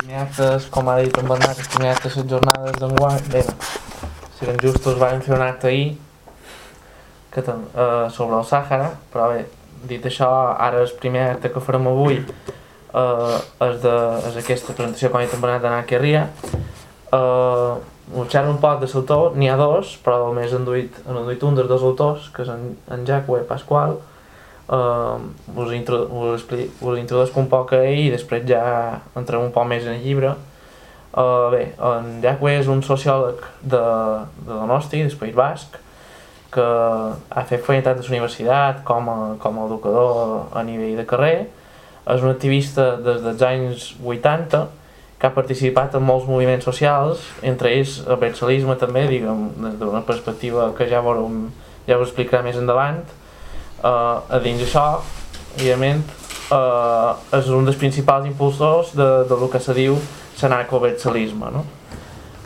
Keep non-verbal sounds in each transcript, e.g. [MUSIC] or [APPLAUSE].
primer actes, com ha dit en Bernat, actes de les jornades d'enguany, bé, si eren justos van fer un acte ahir que ten, eh, sobre el Sàhara, però bé, dit això, ara el primer acte que farem avui eh, és, de, és aquesta presentació com ha dit en Bernat d'anar a Querria. Eh, xerro un poc de l'autor, n'hi ha dos, però només han duit, han duit un dels dos autors, que és en, en Jacque Pasqual, uh, us, intro, us, us introduc un poc a i després ja entrem un poc més en el llibre. Uh, bé, en Jacque és un sociòleg de, de Donosti, del Basc, que ha fet feina tant a la universitat com a, com a educador a nivell de carrer. És un activista des dels anys 80 que ha participat en molts moviments socials, entre ells el versalisme també, diguem, des d'una perspectiva que ja, veurem, ja us explicaré més endavant. Uh, a dins d'això, evidentment, uh, és un dels principals impulsors de, de lo que se diu l'anarcoversalisme. No?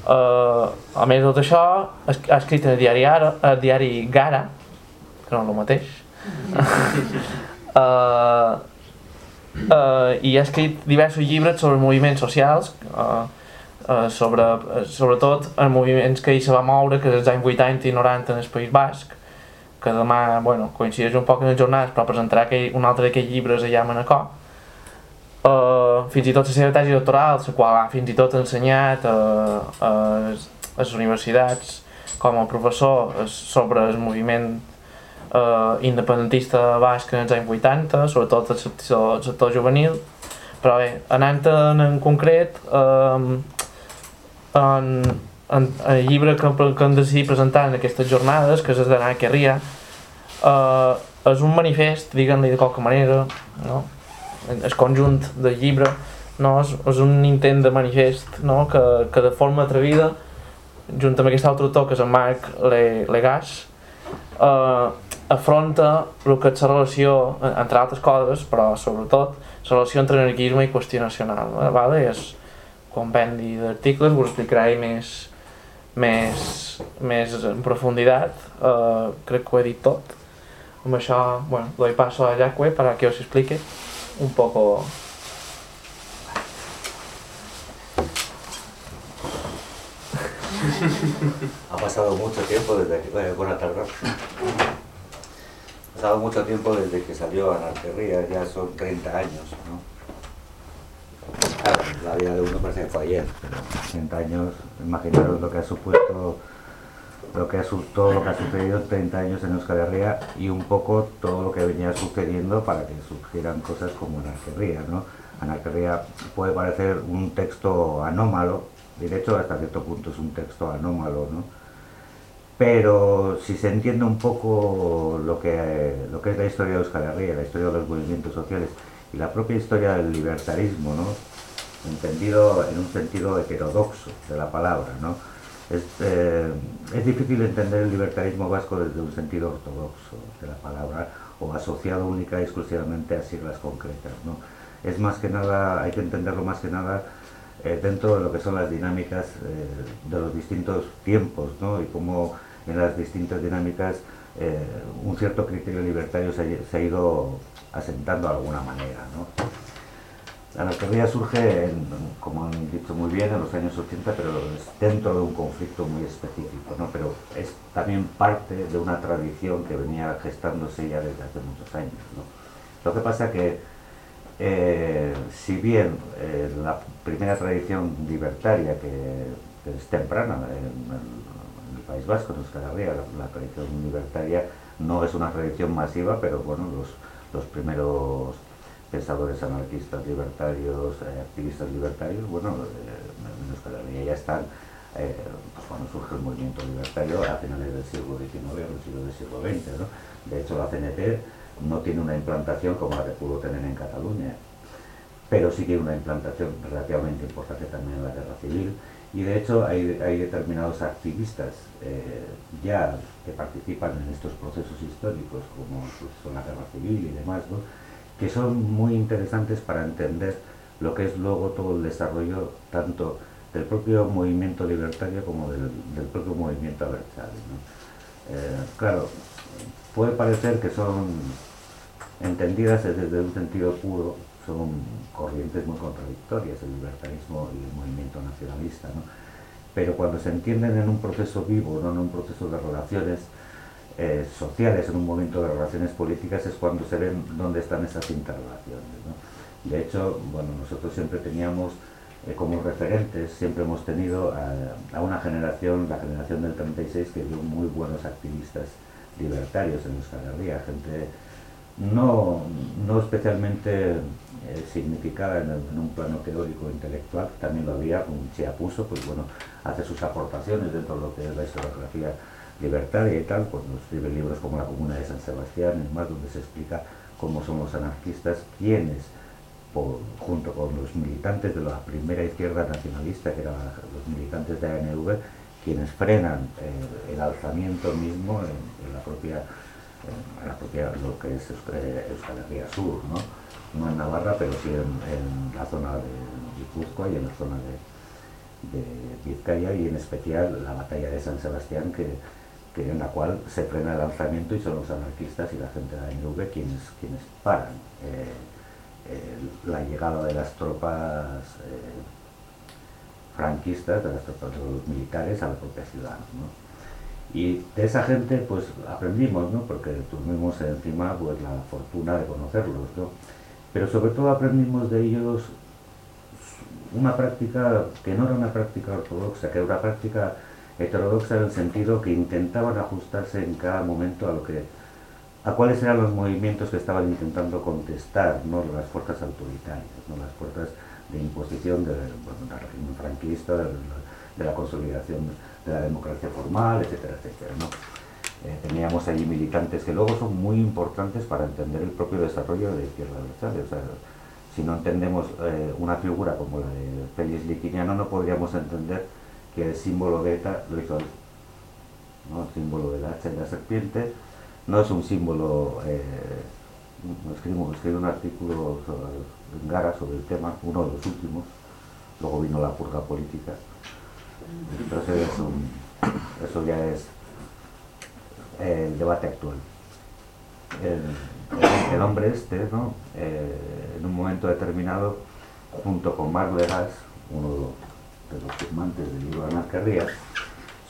Uh, a més de tot això, ha escrit en el diari, Ara, el diari Gara, que no és el mateix, uh, [LAUGHS] eh, i ha escrit diversos llibres sobre moviments socials, eh, eh, sobre, eh, sobretot en moviments que ell se va moure, que és els anys 80 i 90 en el País Basc, que demà bueno, coincideix un poc en les jornades, però presentarà aquell, un altre d'aquells llibres allà a Manacor. Uh, fins i tot la seva tesi doctoral, la qual ha fins i tot ensenyat a, a, a les universitats com a professor sobre el moviment eh, independentista basc en els anys 80, sobretot el sector, el sector juvenil, però bé, anant en, en concret, eh, en, en, el llibre que, que hem decidit presentar en aquestes jornades, que és d'anar a Querria, eh, és un manifest, diguem-li de qualque manera, no? el conjunt del llibre no? és, és un intent de manifest no? que, que de forma atrevida junt amb aquest altre autor que és en Marc Legàs eh, afronta el que és la relació, entre altres coses, però sobretot la relació entre anarquisme i qüestió nacional. Vale? És compendi d'articles, us explicaré més, més, més en profunditat. Uh, crec que ho he dit tot. Amb això, bueno, doy paso a Jacque para que os explique un poco Ha pasado mucho tiempo desde que... Eh, buenas tardes. Ha pasado mucho tiempo desde que salió Anarquerría, ya son 30 años, ¿no? La vida de uno parece que fue ayer, pero 30 años, imaginaros lo que ha supuesto, lo que ha, todo lo que ha sucedido en 30 años en Euskal Herria y un poco todo lo que venía sucediendo para que surgieran cosas como Anarquerría, ¿no? Anarquerría puede parecer un texto anómalo, de hecho hasta cierto punto es un texto anómalo, ¿no? Pero si se entiende un poco lo que, lo que es la historia de Euskal Herria, la historia de los movimientos sociales y la propia historia del libertarismo, ¿no? entendido en un sentido heterodoxo de la palabra, ¿no? Es, eh, es, difícil entender el libertarismo vasco desde un sentido ortodoxo de la palabra o asociado única y exclusivamente a siglas concretas. ¿no? Es más que nada, hay que entenderlo más que nada eh, dentro de lo que son las dinámicas eh, de los distintos tiempos ¿no? y cómo en las distintas dinámicas un cierto criterio libertario se, ha ido asentando de alguna manera. ¿no? La anarquía surge, como han dicho muy bien, en los años 80, pero es dentro de un conflicto muy específico, ¿no? pero es también parte de una tradición que venía gestándose ya desde hace muchos años. ¿no? Lo que pasa que, eh, si bien eh, la primera tradición libertaria, que, es temprana en, en, el País Vasco, en Euskal Herria, la, la tradición libertaria no es una tradición masiva, pero bueno, los, los primeros pensadores anarquistas libertarios, eh, activistas libertarios, bueno, eh, en Euskal Herria ya están, eh, pues cuando surge el movimiento libertario a finales del siglo XIX o del siglo XX. De hecho, la CNT no tiene una implantación como la que pudo tener en Cataluña, pero sí tiene una implantación relativamente importante también en la guerra civil, y de hecho hay, hay determinados activistas eh, ya que participan en estos procesos históricos, como son la guerra civil y demás, que son muy interesantes para entender lo que es luego todo el desarrollo tanto del propio movimiento libertario como del, del propio movimiento. ¿no? Eh, claro, puede parecer que son entendidas desde un sentido puro, son corrientes muy contradictorias, el libertarismo nacionalista. ¿no? Pero cuando se entienden en un proceso vivo, no en un proceso de relaciones eh, sociales, en un momento de relaciones políticas, es cuando se ven dónde están esas interrelaciones. ¿no? De hecho, bueno, nosotros siempre teníamos eh, como referentes, siempre hemos tenido a, a, una generación, la generación del 36, que dio muy buenos activistas libertarios en Euskal Herria, gente no, no especialmente eh, significada en, un plano teórico intelectual, también lo había, un Chiapuso, pues bueno, hace sus aportaciones dentro de lo que es la historiografía libertaria y tal, cuando escribe libros como La Comuna de San Sebastián, y más, donde se explica cómo son los anarquistas, quiénes, por, junto con los militantes de la primera izquierda nacionalista, que eran los militantes de ANV, quienes frenan eh, el alzamiento mismo en, la propia en la propia, lo que es Euskal Herria Sur, ¿no? No en Navarra, pero sí en, la zona de Guipúzcoa y en la zona de, de, Vizcaya y en especial la batalla de San Sebastián, que, en la cual se frena el lanzamiento y son los anarquistas y la gente de la quienes, quienes paran eh, la llegada de las tropas eh, franquistas, de las tropas militares a la propia ciudad. Y de esa gente pues aprendimos, ¿no? porque tuvimos encima pues, la fortuna de conocerlos, ¿no? Pero sobre todo aprendimos de ellos una práctica que no era una práctica ortodoxa, que era una práctica heterodoxa en el sentido que intentaban ajustarse en cada momento a lo que a cuáles eran los movimientos que estaban intentando contestar ¿no? las fuerzas autoritarias, ¿no? las fuerzas de imposición del régimen franquista, de, de la consolidación de la democracia formal, etcétera, etcétera. ¿no? Eh, teníamos allí militantes que luego son muy importantes para entender el propio desarrollo de la izquierda adversaria. O sea, si no entendemos eh, una figura como la de Félix Liquiniano, no podríamos entender que el símbolo de ETA lo hizo. ¿no? El símbolo del hacha y la serpiente no es un símbolo... Eh, escribí un artículo en Gara sobre el tema, uno de los últimos, luego vino la purga política, entonces eso, eso ya es el debate actual. El, hombre este, ¿no? Eh, en un momento determinado, junto con Marc Legas, uno de los firmantes del libro de Anarquerría,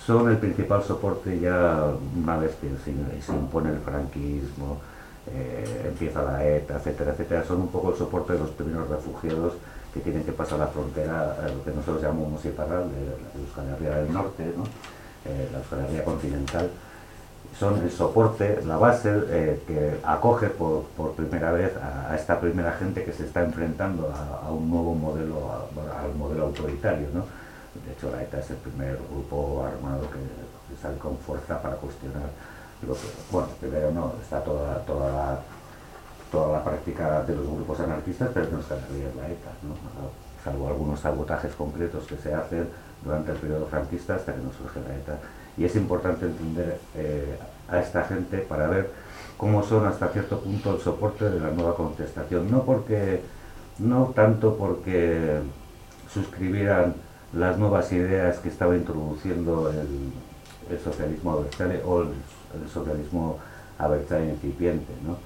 son el principal soporte ya una vez que se, impone el franquismo, eh, empieza la ETA, etcétera, etcétera, son un poco el soporte de los primeros refugiados que tienen que pasar la frontera, a lo que nosotros llamamos separar, de la Euskal del Norte, ¿no? eh, la Euskal continental, son el soporte, la base eh, que acoge por, por primera vez a, esta primera gente que se está enfrentando a, un nuevo modelo, al modelo autoritario. ¿no? De hecho, la ETA es el primer grupo armado que, sale con fuerza para cuestionar lo que, bueno, primero no, está toda, toda la toda la práctica de los grupos anarquistas, pero no está en la ETA, ¿no? salvo algunos sabotajes concretos que se hacen durante el periodo franquista hasta que no surge la ETA. Y es importante entender eh, a esta gente para ver cómo son hasta cierto punto el soporte de la nueva contestación, no porque no tanto porque suscribieran las nuevas ideas que estaba introduciendo el, el socialismo abertzale o el, el socialismo abertzale incipiente, ¿no?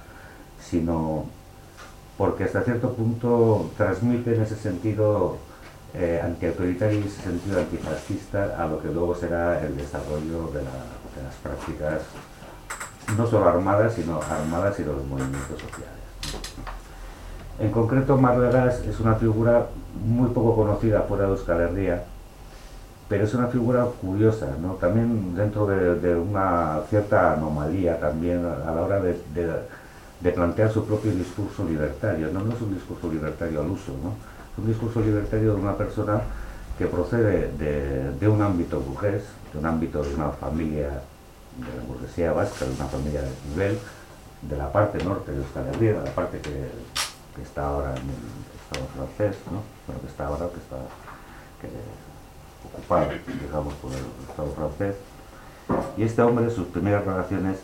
sino porque hasta cierto punto transmite en ese sentido eh, antiautoritario y ese sentido antifascista a lo que luego será el desarrollo de, la, de, las prácticas no solo armadas, sino armadas y de los movimientos sociales. En concreto, Marlegas es una figura muy poco conocida fuera de Euskal Herria, pero es una figura curiosa, ¿no? también dentro de, una cierta anomalía también a la hora de plantear su propio discurso libertario. No, no es un discurso libertario al uso, ¿no? Un discurso libertario de una persona que procede de, un ámbito burgués, de un ámbito de una familia de la burguesía vasca, de una familia de nivel, de la parte norte de Euskal Herria, la parte que, está ahora en el Estado francés, ¿no? bueno, que está ahora, que está que, ocupado, digamos, por el Estado francés. Y este hombre, sus primeras relaciones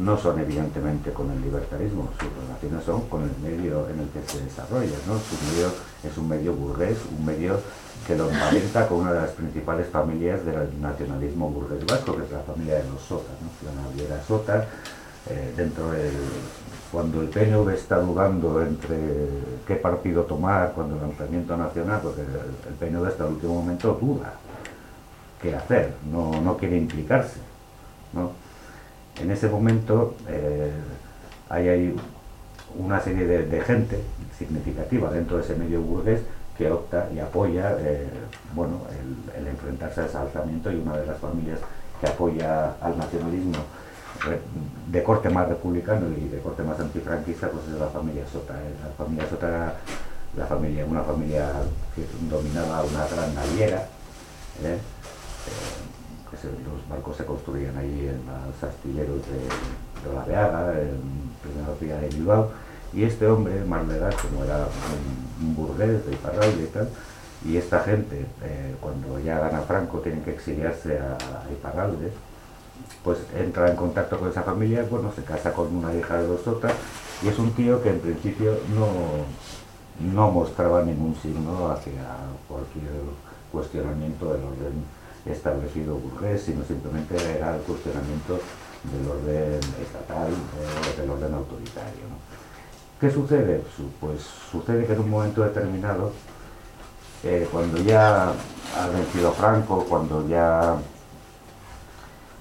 no son evidentemente con el libertarismo, sus relaciones son con el medio en el que se desarrolla, ¿no? Su medio es un medio burgués, un medio que lo emparenta con una de las principales familias del nacionalismo burgués vasco, que es la familia de los Sotas, ¿no? Naviera Sota, eh, dentro del cuando el PNV está dudando entre qué partido tomar cuando el lanzamiento nacional, porque el, PNV hasta el último momento duda qué hacer, no, quiere implicarse. En ese momento eh, hay, una serie de, gente significativa dentro de ese medio burgués que opta y apoya eh, bueno, el, enfrentarse a ese alzamiento y una de las familias que apoya al nacionalismo de corte más republicano y de corte más antifranquista, pues es la familia Sota. ¿eh? La familia Sota era la familia, una familia que dominaba una gran naviera, ¿eh? Eh, los barcos se construían ahí en los astilleros de, de la Veaga, en primera vía de Bilbao, y este hombre, Marlegas, como era un, burgués de Iparralde y tal, y esta gente, cuando ya gana Franco, tienen que exiliarse a, a Iparralde, pues entra en contacto con esa familia, bueno, se casa con una hija de dos otras y es un tío que en principio no, no mostraba ningún signo hacia cualquier cuestionamiento del orden establecido burgués, sino simplemente era el cuestionamiento del orden estatal o del orden autoritario. ¿Qué sucede? Pues sucede que en un momento determinado, eh, cuando ya ha vencido Franco, cuando ya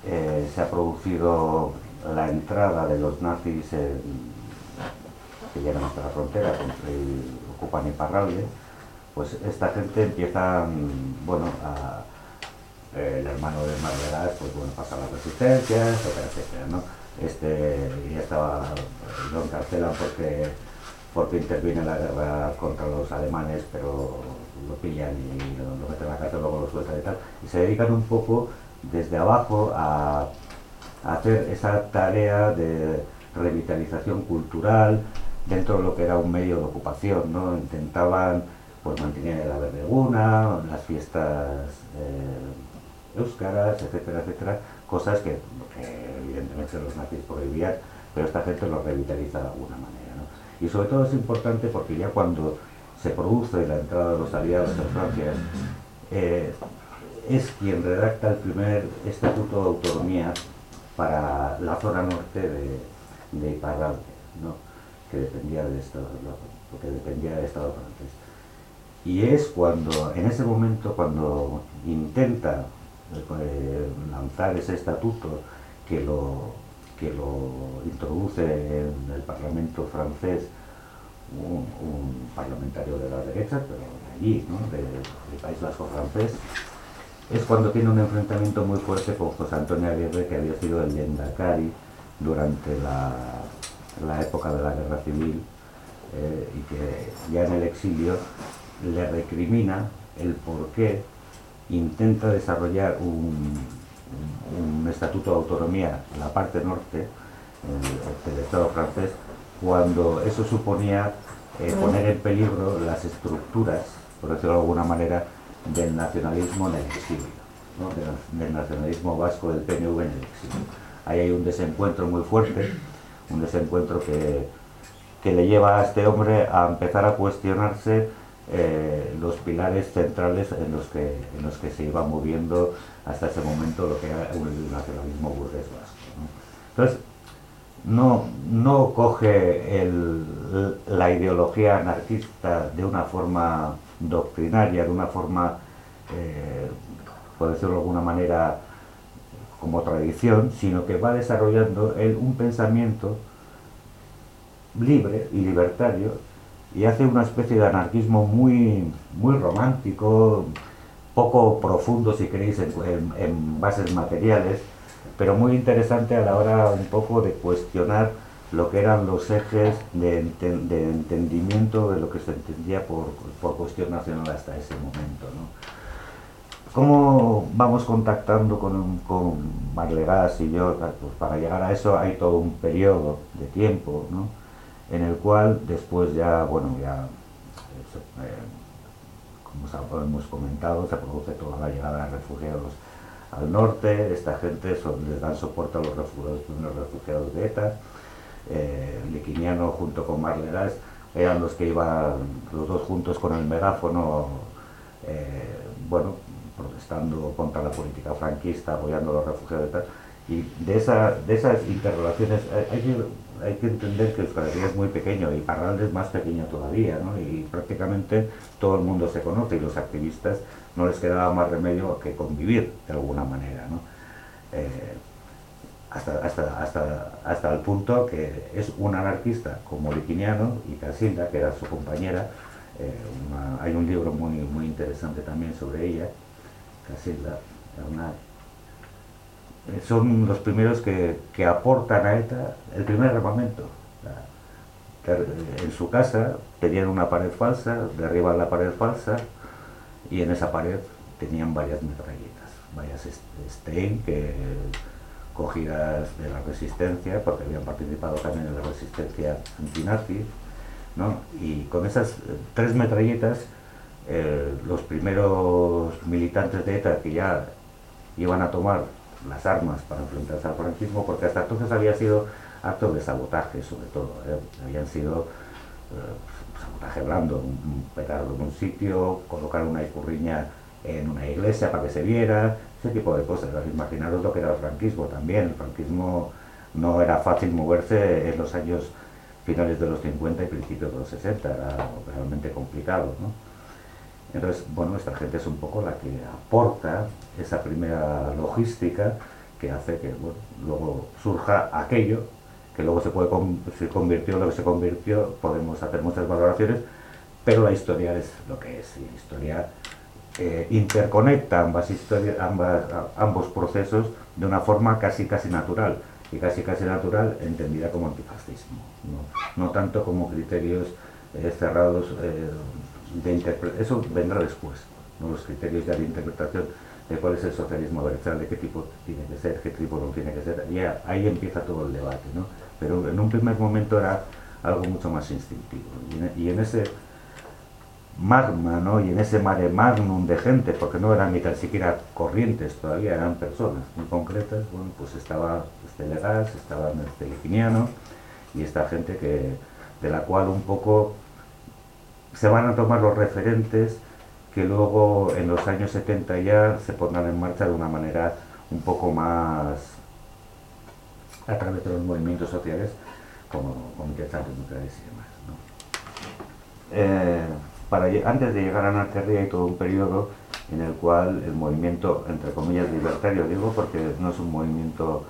eh, se ha producido la entrada de los nazis que llegan hasta la frontera y ocupan Iparralde, pues esta gente empieza, mm, bueno, el hermano de Margaras, pues bueno, pasa la resistencia, etcétera, etcétera, ¿no? Este, ya estaba, lo encarcelan porque, porque interviene en la guerra contra los alemanes, pero lo pillan y lo, meten en la cárcel, luego lo sueltan y tal, y se dedican un poco desde abajo a, hacer esa tarea de revitalización cultural dentro de lo que era un medio de ocupación, ¿no? Intentaban pues mantener la verdeguna, las fiestas eh, euskaras, etcétera, etcétera, cosas que, evidentemente los nazis prohibían, pero esta gente lo revitaliza de alguna manera. ¿no? Y sobre todo es importante porque ya cuando se produce la entrada de los aliados en Francia, eh, es quien redacta el primer Estatuto de Autonomía para la zona norte de, de Iparralde, que dependía del Estado, que dependía del Estado francés. Y es cuando, en ese momento, cuando intenta lanzar ese estatuto que lo, que lo introduce en el Parlamento francés un, parlamentario de la derecha, pero de allí, del País Vasco francés, es cuando tiene un enfrentamiento muy fuerte con José Antonio Aguirre, que había sido el Yendakari durante la, época de la guerra civil eh, y que ya en el exilio le recrimina el por qué intenta desarrollar un, estatuto de autonomía en la parte norte del Estado francés cuando eso suponía eh, poner en peligro las estructuras, por decirlo de alguna manera, del nacionalismo en el exilio, del, nacionalismo vasco del PNV en el exilio. Ahí hay un desencuentro muy fuerte, un desencuentro que, que le lleva a este hombre a empezar a cuestionarse eh, los pilares centrales en los, que, en los que se iba moviendo hasta ese momento lo que era el nacionalismo burgués vasco. Entonces, no, no coge la ideología anarquista de una forma doctrinaria, de una forma, eh, por decirlo de alguna manera, como tradición, sino que va desarrollando un pensamiento libre y libertario y hace una especie de anarquismo muy, muy romántico, poco profundo si queréis en bases materiales, pero muy interesante a la hora un poco de cuestionar lo que eran los ejes de, entendimiento de lo que se entendía por, cuestión nacional hasta ese momento. ¿Cómo vamos contactando con, con Marlegas y yo? Pues para llegar a eso hay todo un periodo de tiempo en el cual después ya, bueno, ya, eh, como hemos comentado, se produce toda la llegada de refugiados al norte, esta gente les dan soporte a los refugiados, los refugiados de ETA, eh, Liquiniano junto con Marleras eran los que iban los dos juntos con el megáfono, eh, bueno, protestando contra la política franquista, apoyando a los refugiados y tal. Y de, esa, de esas interrelaciones hay que hay que entender que Euskal es muy pequeño y Parral es más pequeño todavía, ¿no? Y prácticamente todo el mundo se conoce y los activistas no les quedaba más remedio que convivir de alguna manera, ¿no? Eh, hasta, hasta, hasta, hasta el punto que es un anarquista como Liquiniano y Casilda, que era su compañera, eh, hay un libro muy, muy interesante también sobre ella, Casilda, una son los primeros que, aportan a ETA el primer armamento. En su casa tenían una pared falsa, derriban la pared falsa y en esa pared tenían varias metralletas, varias Stein que cogidas de la resistencia, porque habían participado también en la resistencia antinazi, ¿no? y con esas tres metralletas eh, los primeros militantes de ETA que ya iban a tomar las armas para enfrentarse al franquismo, porque hasta entonces había sido actos de sabotaje, sobre todo. ¿eh? Habían sido eh, sabotaje blando, un, petardo en un sitio, colocar una icurriña en una iglesia para que se viera, ese tipo de cosas. Imaginaros lo que era el franquismo también. El franquismo no era fácil moverse en los años finales de los 50 y principios de los 60, era realmente complicado. ¿no? Entonces, bueno, esta gente es un poco la que aporta esa primera logística que hace que luego surja aquello que luego se, puede, se convirtió lo que se convirtió, podemos hacer muchas valoraciones, pero la historia es lo que es, y la historia eh, interconecta ambas historias, ambos procesos de una forma casi casi natural, y casi casi natural entendida como antifascismo, no, no tanto como criterios eh, cerrados eh, eso vendrá después, los criterios ya de interpretación de cuál es el socialismo universal, de qué tipo tiene que ser, qué tipo no tiene que ser, ya ahí empieza todo el debate, ¿no? Pero en un primer momento era algo mucho más instintivo. Y en, ese magma, ¿no? Y en ese mare magnum de gente, porque no eran ni tan siquiera corrientes todavía, eran personas muy concretas, bueno, pues estaba este estaba este Liginiano, y esta gente que, de la cual un poco se van a tomar los referentes que luego en los años 70 ya se pondrán en marcha de una manera un poco más a través de los movimientos sociales como comités antinucleares y demás. Eh, para, antes de llegar a Narterria hay todo un periodo en el cual el movimiento, entre comillas, libertario, digo, porque no es un movimiento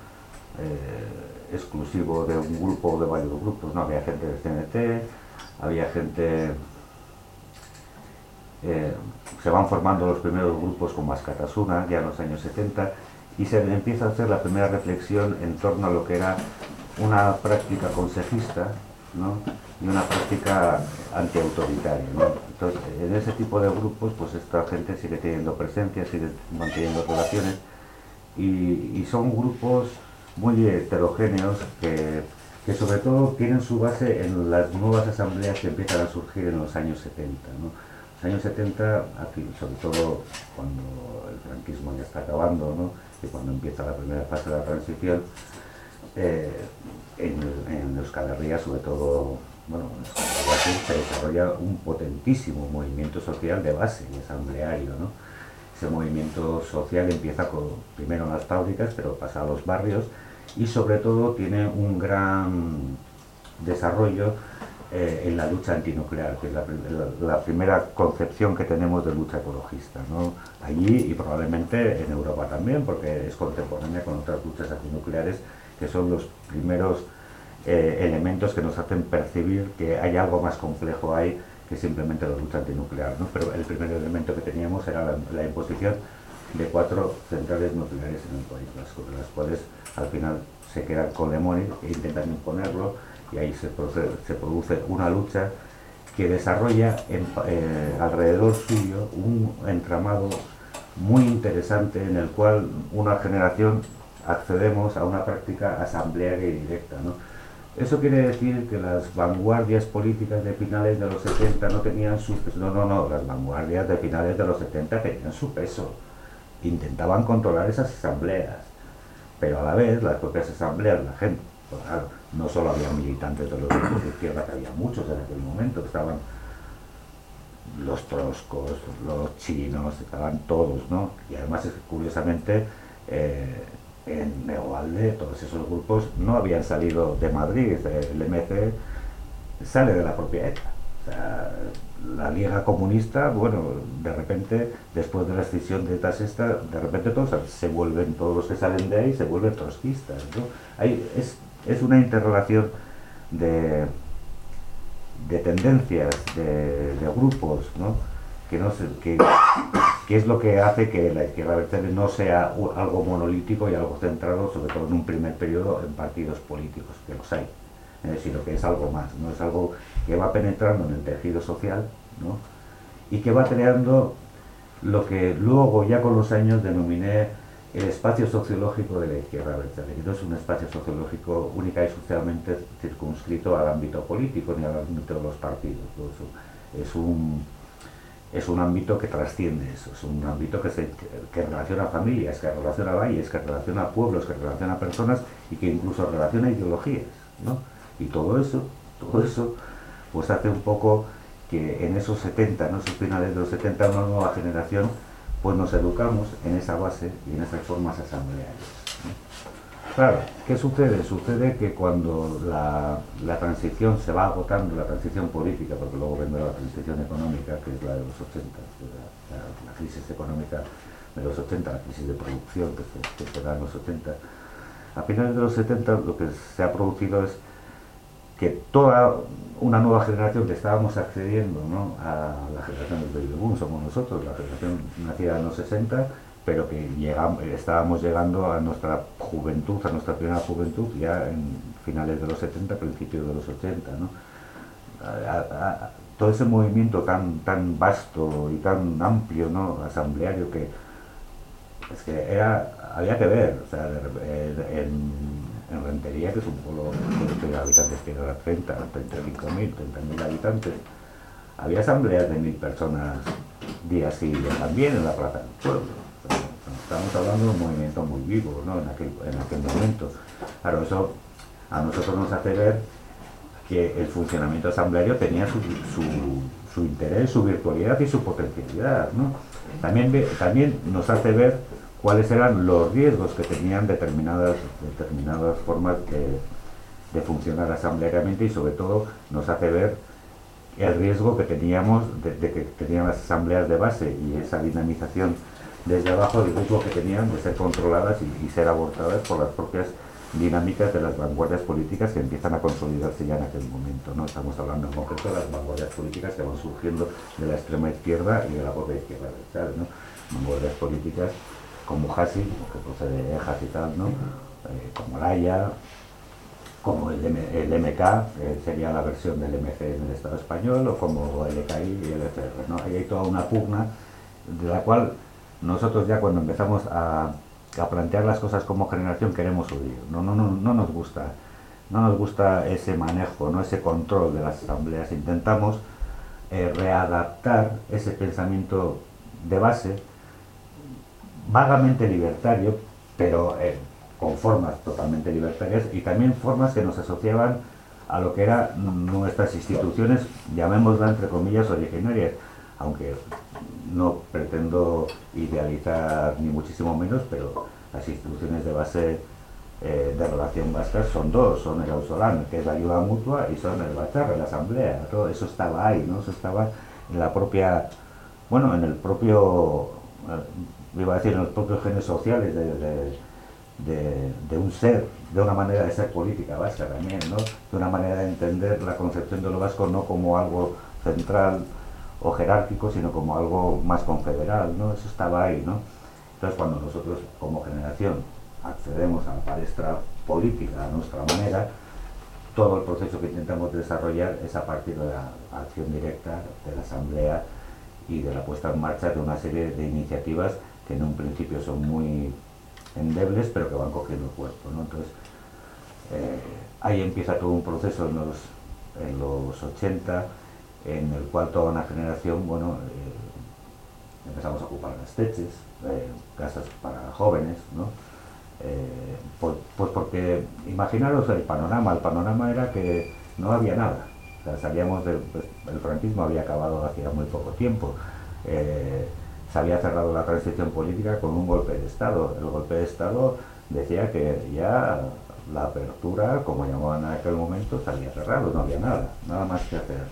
eh, exclusivo de un grupo o de varios grupos, no, había gente del CNT, había gente eh, se van formando los primeros grupos como Ascatasuna, ya en los años 70, y se empieza a hacer la primera reflexión en torno a lo que era una práctica consejista y una práctica antiautoritaria. Entonces, en ese tipo de grupos, pues esta gente sigue teniendo presencia, sigue manteniendo relaciones, y, son grupos muy heterogéneos que, que, sobre todo tienen su base en las nuevas asambleas que empiezan a surgir en los años 70 los años 70, sobre todo cuando el franquismo ya está acabando, ¿no? y cuando empieza la primera fase de la transición, eh, en, en Euskal Herria, sobre todo, bueno, en se desarrolla un potentísimo movimiento social de base y asambleario. ¿no? Ese movimiento social empieza con, primero en las fábricas, pero pasa a los barrios y sobre todo tiene un gran desarrollo eh, en la lucha antinuclear, que es la, primera concepción que tenemos de lucha ecologista, ¿no? allí y probablemente en Europa también, porque es contemporánea con otras luchas antinucleares que son los primeros eh, elementos que nos hacen percibir que hay algo más complejo ahí que simplemente la lucha antinuclear. ¿no? Pero el primer elemento que teníamos era la, imposición de cuatro centrales nucleares en el país, las, cuales al final se quedan con Lemoni e intentan imponerlo y ahí se produce, una lucha que desarrolla eh, alrededor suyo un entramado muy interesante en el cual una generación accedemos a una práctica asamblearia directa. Eso quiere decir que las vanguardias políticas de finales de los 70 no tenían su peso. No, no, no, las vanguardias de finales de los 70 tenían su peso. Intentaban controlar esas asambleas, pero a la vez las propias asambleas, la gente, pues no solo había militantes de los grupos de izquierda, que había muchos en aquel momento, estaban los troscos, los chinos, estaban todos, ¿no? Y además, curiosamente, eh, en Neoalde, todos esos grupos no habían salido de Madrid, el MC sale de la propia ETA. La Liga Comunista, bueno, de repente, después de la escisión de ETA esta, de repente todos se vuelven, todos los que salen de ahí se vuelven trotskistas. ¿no? es, es una interrelación de, de tendencias, de, grupos, ¿no? que, no que, que, es lo que hace que la izquierda vertical no sea algo monolítico y algo centrado, sobre todo en un primer periodo, en partidos políticos, que los hay, ¿eh? sino que es algo más, ¿no? es algo que va penetrando en el tejido social ¿no? y que va creando lo que luego ya con los años denominé el espacio sociológico de la izquierda que no es un espacio sociológico única y socialmente circunscrito al ámbito político ni al ámbito de los partidos. Es un, es un ámbito que trasciende eso, es un ámbito que, se, que relaciona familias, que relaciona valles, que relaciona pueblos, que relaciona personas y que incluso relaciona ideologías. ¿no? Y todo eso, todo eso, pues hace un poco que en esos 70, en esos finales de los 70, una nueva generación pues nos educamos en esa base y en esas formas asamblearias. Claro, ¿qué sucede? Sucede que cuando la, transición se va agotando, la transición política, porque luego vendrá la transición económica, que es la de los 80, la, crisis económica de los 80, la crisis de producción que se, que se da en los 80, a finales de los 70 lo que se ha producido es que toda una nueva generación que estábamos accediendo a la generación del baby boom, somos nosotros, la generación nacida en los 60, pero que llegamos, estábamos llegando a nuestra juventud, a nuestra primera juventud ya en finales de los 70, principios de los 80. todo ese movimiento tan, tan vasto y tan amplio, ¿no? asambleario, que es que era, había que ver, o sea, en, en Rentería, que es un pueblo de habitantes era 30, 35.000, 30.000 habitantes, había asambleas de mil personas día sí día también en la plaza del pueblo. Estamos hablando de un movimiento muy vivo ¿no? en, aquel, en aquel momento. Claro, eso a nosotros nos hace ver que el funcionamiento asambleario tenía su, su, su interés, su virtualidad y su potencialidad. ¿no? También, también nos hace ver cuáles eran los riesgos que tenían determinadas, determinadas formas de, funcionar asambleariamente y sobre todo nos hace ver el riesgo que teníamos de, que tenían las asambleas de base y esa dinamización desde abajo, el riesgo que tenían de ser controladas y, ser abortadas por las propias dinámicas de las vanguardias políticas que empiezan a consolidarse ya en aquel momento. ¿no? Estamos hablando en concreto de las vanguardias políticas que van surgiendo de la extrema izquierda y de la propia izquierda. ¿no? Vanguardias políticas como Hasi, que procede de Hasi tal, ¿no? Eh, como Laia, como el, MK, que sería la versión del MC en el Estado español, o como el EKI y el FR. ¿no? Ahí hay toda una pugna de la cual nosotros ya cuando empezamos a, plantear las cosas como generación queremos huir. No, no, no, no nos gusta. No nos gusta ese manejo, no ese control de las asambleas. Intentamos eh, readaptar ese pensamiento de base vagamente libertario, pero eh, con formas totalmente libertarias y también formas que nos asociaban a lo que eran nuestras instituciones, llamémoslas entre comillas originarias, aunque no pretendo idealizar ni muchísimo menos, pero las instituciones de base eh, de relación vasca son dos, son el Ausolán, que es la ayuda mutua, y son el Bacharra, la asamblea, todo eso estaba ahí, ¿no? Eso estaba en la propia, bueno, en el propio eh, iba a decir, en los propios genes sociales de, un ser, de una manera de ser política vasca también, ¿no? de una manera de entender la concepción de lo vasco no como algo central o jerárquico, sino como algo más confederal, ¿no? eso estaba ahí. ¿no? Entonces cuando nosotros como generación accedemos a la palestra política a nuestra manera, todo el proceso que intentamos desarrollar es a partir de la acción directa de la asamblea y de la puesta en marcha de una serie de iniciativas que en un principio son muy endebles, pero que van cogiendo cuerpo. ¿no? Entonces, eh, ahí empieza todo un proceso en los, en los 80, en el cual toda una generación, bueno, eh, empezamos a ocupar las teches, eh, casas para jóvenes, ¿no? Pues, pues, porque, imaginaros el panorama, el panorama era que no había nada, salíamos del, pues, el franquismo había acabado hacía muy poco tiempo, se había cerrado la transición política con un golpe de Estado. El golpe de Estado decía que ya la apertura, como llamaban en aquel momento, salía cerrado, no había nada, nada más que hacer.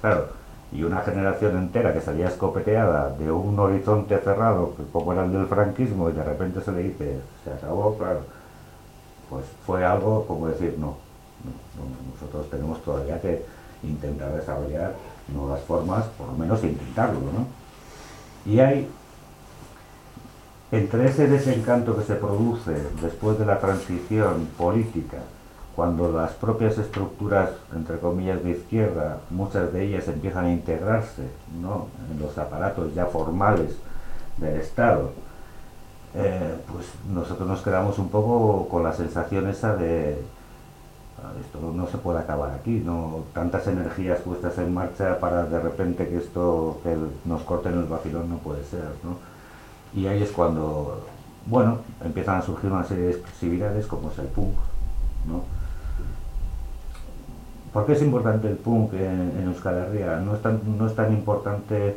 Claro, y una generación entera que salía escopeteada de un horizonte cerrado, como era el del franquismo, y de repente se le dice, se acabó, claro, pues fue algo como decir, no, nosotros tenemos todavía que intentar desarrollar nuevas formas, por lo menos intentarlo, ¿no? Y hay, entre ese desencanto que se produce después de la transición política, cuando las propias estructuras, entre comillas, de izquierda, muchas de ellas empiezan a integrarse ¿no? en los aparatos ya formales del Estado, eh, pues nosotros nos quedamos un poco con la sensación esa de esto no se puede acabar aquí, no tantas energías puestas en marcha para de repente que esto que nos corten el vacilón no puede ser, ¿no? Y ahí es cuando, bueno, empiezan a surgir una serie de expresividades como es el punk, ¿no? ¿Por qué es importante el punk en, Euskal Herria? No es tan, no es tan importante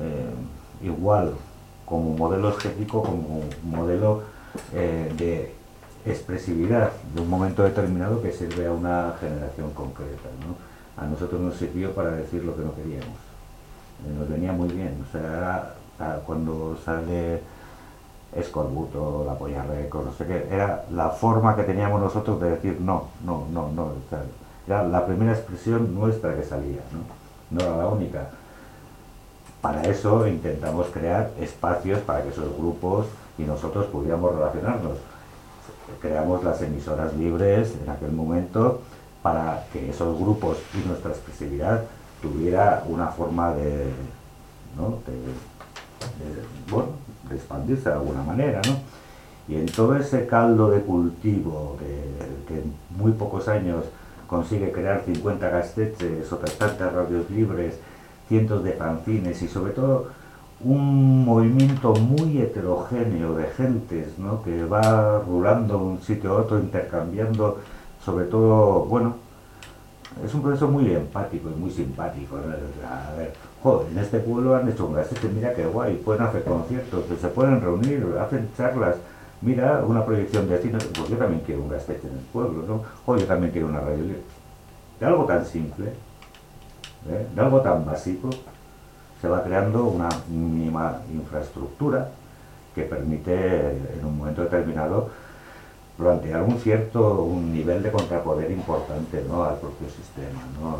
eh, igual como modelo estético, como modelo eh, de expresividad de un momento determinado que sirve a una generación concreta. ¿no? A nosotros nos sirvió para decir lo que no queríamos. Eh, nos venía muy bien. O sea, cuando sale Escorbuto, la Polla Record, no sé qué, era la forma que teníamos nosotros de decir no, no, no, no. era la primera expresión nuestra que salía, ¿no? no era la única para eso intentamos crear espacios para que esos grupos y nosotros pudiéramos relacionarnos. Creamos las emisoras libres en aquel momento para que esos grupos y nuestra expresividad tuviera una forma de, de, expandirse de alguna manera. Y en todo ese caldo de cultivo que en muy pocos años consigue crear 50 gasteches, otras tantas radios libres, cientos de fanzines y sobre todo un movimiento muy heterogéneo de gentes ¿no? que va rulando de un sitio a otro, intercambiando, sobre todo, bueno, es un proceso muy empático y muy simpático. Joder, en este pueblo han hecho un gasete, mira qué guay, pueden hacer conciertos, se pueden reunir, hacen charlas, mira una proyección de cine, pues yo también quiero un gastete en el pueblo, ¿no? O yo también quiero una radio De algo tan simple, ¿eh? de algo tan básico, se va creando una mínima infraestructura que permite en un momento determinado plantear un cierto un nivel de contrapoder importante ¿no? al propio sistema, ¿no?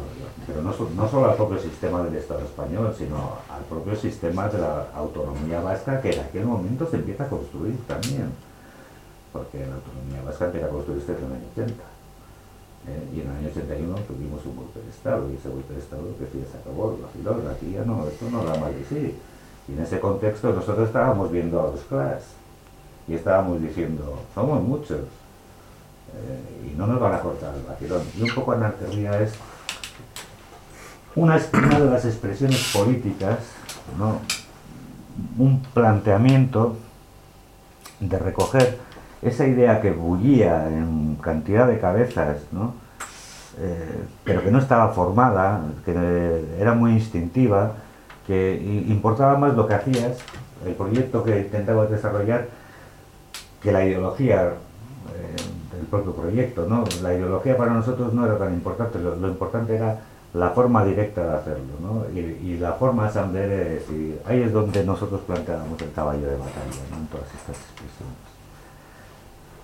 pero no, no, solo al propio sistema del Estado español, sino al propio sistema de la autonomía vasca que en aquel momento se empieza a construir también, porque la autonomía vasca empieza a construirse en el año 80. Eh, y en el año 81 tuvimos un golpe de Estado, y ese golpe de Estado que sí se acabó, la aquí ya no, esto no da más de sí. Y en ese contexto nosotros estábamos viendo a los class y estábamos diciendo, somos muchos, eh, y no nos van a cortar el vacilón. Y un poco anarquía es una, una de las expresiones políticas, ¿no? un planteamiento de recoger esa idea que bullía en cantidad de cabezas, ¿no? Eh, pero que no estaba formada, que era muy instintiva, que importaba más lo que hacías, el proyecto que intentabas desarrollar, que la ideología eh, del propio proyecto. ¿no? La ideología para nosotros no era tan importante, lo, importante era la forma directa de hacerlo, ¿no? y, la forma asamblear, y ahí es donde nosotros planteábamos el caballo de batalla, en todas estas expresiones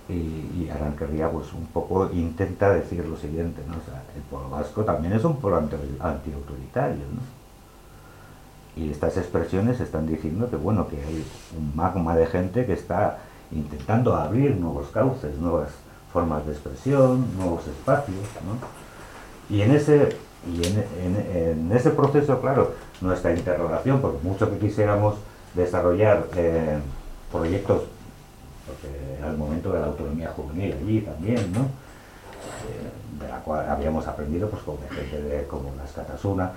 y, y Aranquerría pues un poco intenta decir lo siguiente, ¿no? el pueblo vasco también es un pueblo antiautoritario, Y estas expresiones están diciendo que bueno, que hay un magma de gente que está intentando abrir nuevos cauces, nuevas formas de expresión, nuevos espacios, Y en ese, y en, ese proceso, claro, nuestra interrogación, por mucho que quisiéramos desarrollar eh, proyectos porque era el momento de la autonomía juvenil allí también, ¿no? Eh, de la cual habíamos aprendido pues con gente de, como las Catasuna,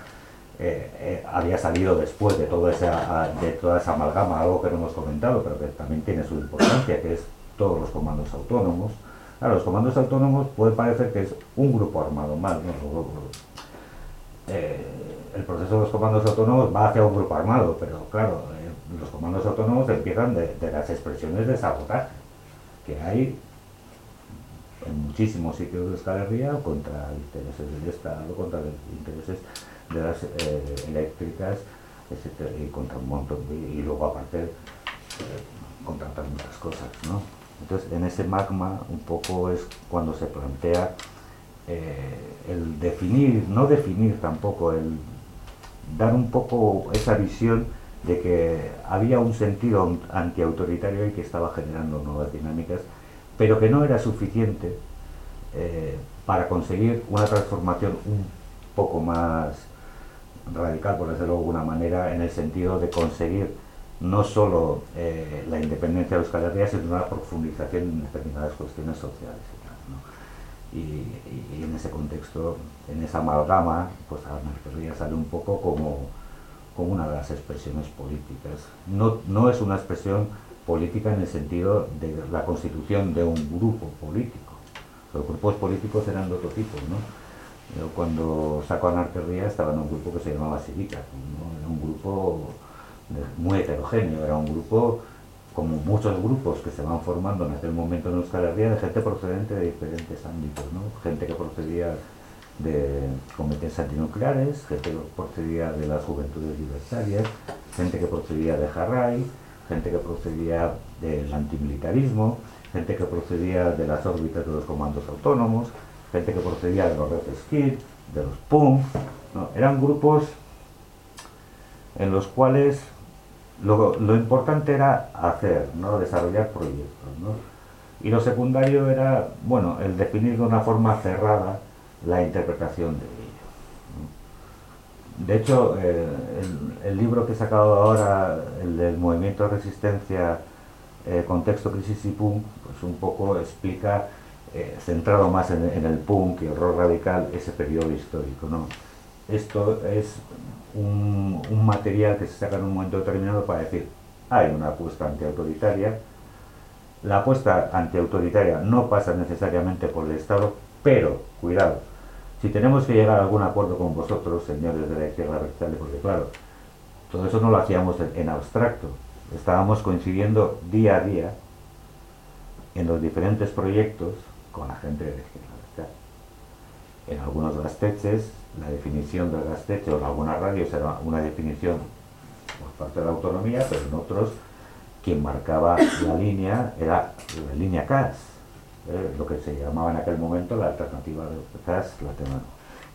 eh, eh, había salido después de, todo esa, de toda esa amalgama, algo que no hemos comentado, pero que también tiene su importancia, que es todos los comandos autónomos. Claro, los comandos autónomos puede parecer que es un grupo armado más, el proceso de los comandos autónomos va hacia un grupo armado, pero claro, los comandos autónomos empiezan de, las expresiones de sabotaje que hay en muchísimos sitios de Euskal contra intereses del Estado, contra intereses de las eh, eléctricas, etc. y contra un montón y luego aparte eh, contra muchas cosas, ¿no? Entonces en ese magma un poco es cuando se plantea eh, el definir, no definir tampoco, el dar un poco esa visión de que había un sentido antiautoritario y que estaba generando nuevas dinámicas, pero que no era suficiente eh, para conseguir una transformación un poco más radical, por decirlo de alguna manera, en el sentido de conseguir no solo eh, la independencia de Euskal Herria, sino una profundización en determinadas cuestiones sociales. Y, en ese contexto, en esa amalgama, pues Herria sale un poco como, como una de las expresiones políticas. No, no es una expresión política en el sentido de la constitución de un grupo político. Los grupos políticos eran de otro tipo, ¿no? Yo cuando saco a Narterría estaba en un grupo que se llamaba Sivica, era un grupo muy heterogéneo, era un grupo como muchos grupos que se van formando en aquel momento en Euskal Herria de gente procedente de diferentes ámbitos, ¿no? gente que procedía de comités antinucleares, gente que procedía de las juventudes libertarias, gente que procedía de Jarray, gente que procedía del antimilitarismo, gente que procedía de las órbitas de los comandos autónomos, gente que procedía de los Red Skid, de los PUM, eran grupos en los cuales lo, importante era hacer, ¿no? desarrollar proyectos. Y lo secundario era, bueno, el definir de una forma cerrada la interpretación de ello. De hecho, eh, el, libro que he sacado ahora, el del movimiento de resistencia, eh, contexto, crisis y punk, pues un poco explica, eh, centrado más en, el punk y el rock radical, ese periodo histórico. ¿no? Esto es un, material que se saca en un momento determinado para decir, hay una apuesta antiautoritaria, la apuesta antiautoritaria no pasa necesariamente por el Estado, pero, cuidado, si tenemos que llegar a algún acuerdo con vosotros, señores de la izquierda radical, porque claro, todo eso no lo hacíamos en, abstracto, estábamos coincidiendo día a día en los diferentes proyectos con la gente de la izquierda radical. En algunos gasteches la definición del gasteche o en algunas radios era una definición por parte de la autonomía, pero en otros quien marcaba la línea era la línea CAS, ¿eh? lo que se llamaba en aquel momento la alternativa de la tema,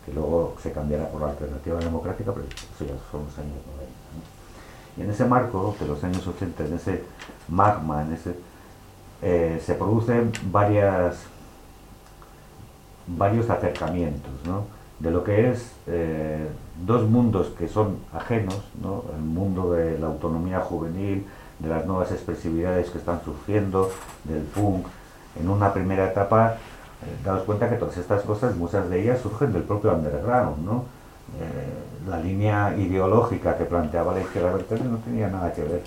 que luego se cambiará por la alternativa democrática, pero eso ya son los años 90. Y en ese marco de los años 80, en ese magma, en ese, eh, se producen varias, varios acercamientos, ¿no? de lo que es eh, dos mundos que son ajenos, el mundo de la autonomía juvenil, de las nuevas expresividades que están surgiendo, del punk. En una primera etapa, eh, daos cuenta que todas estas cosas, muchas de ellas surgen del propio underground. ¿no? Eh, la línea ideológica que planteaba la izquierda no tenía nada que ver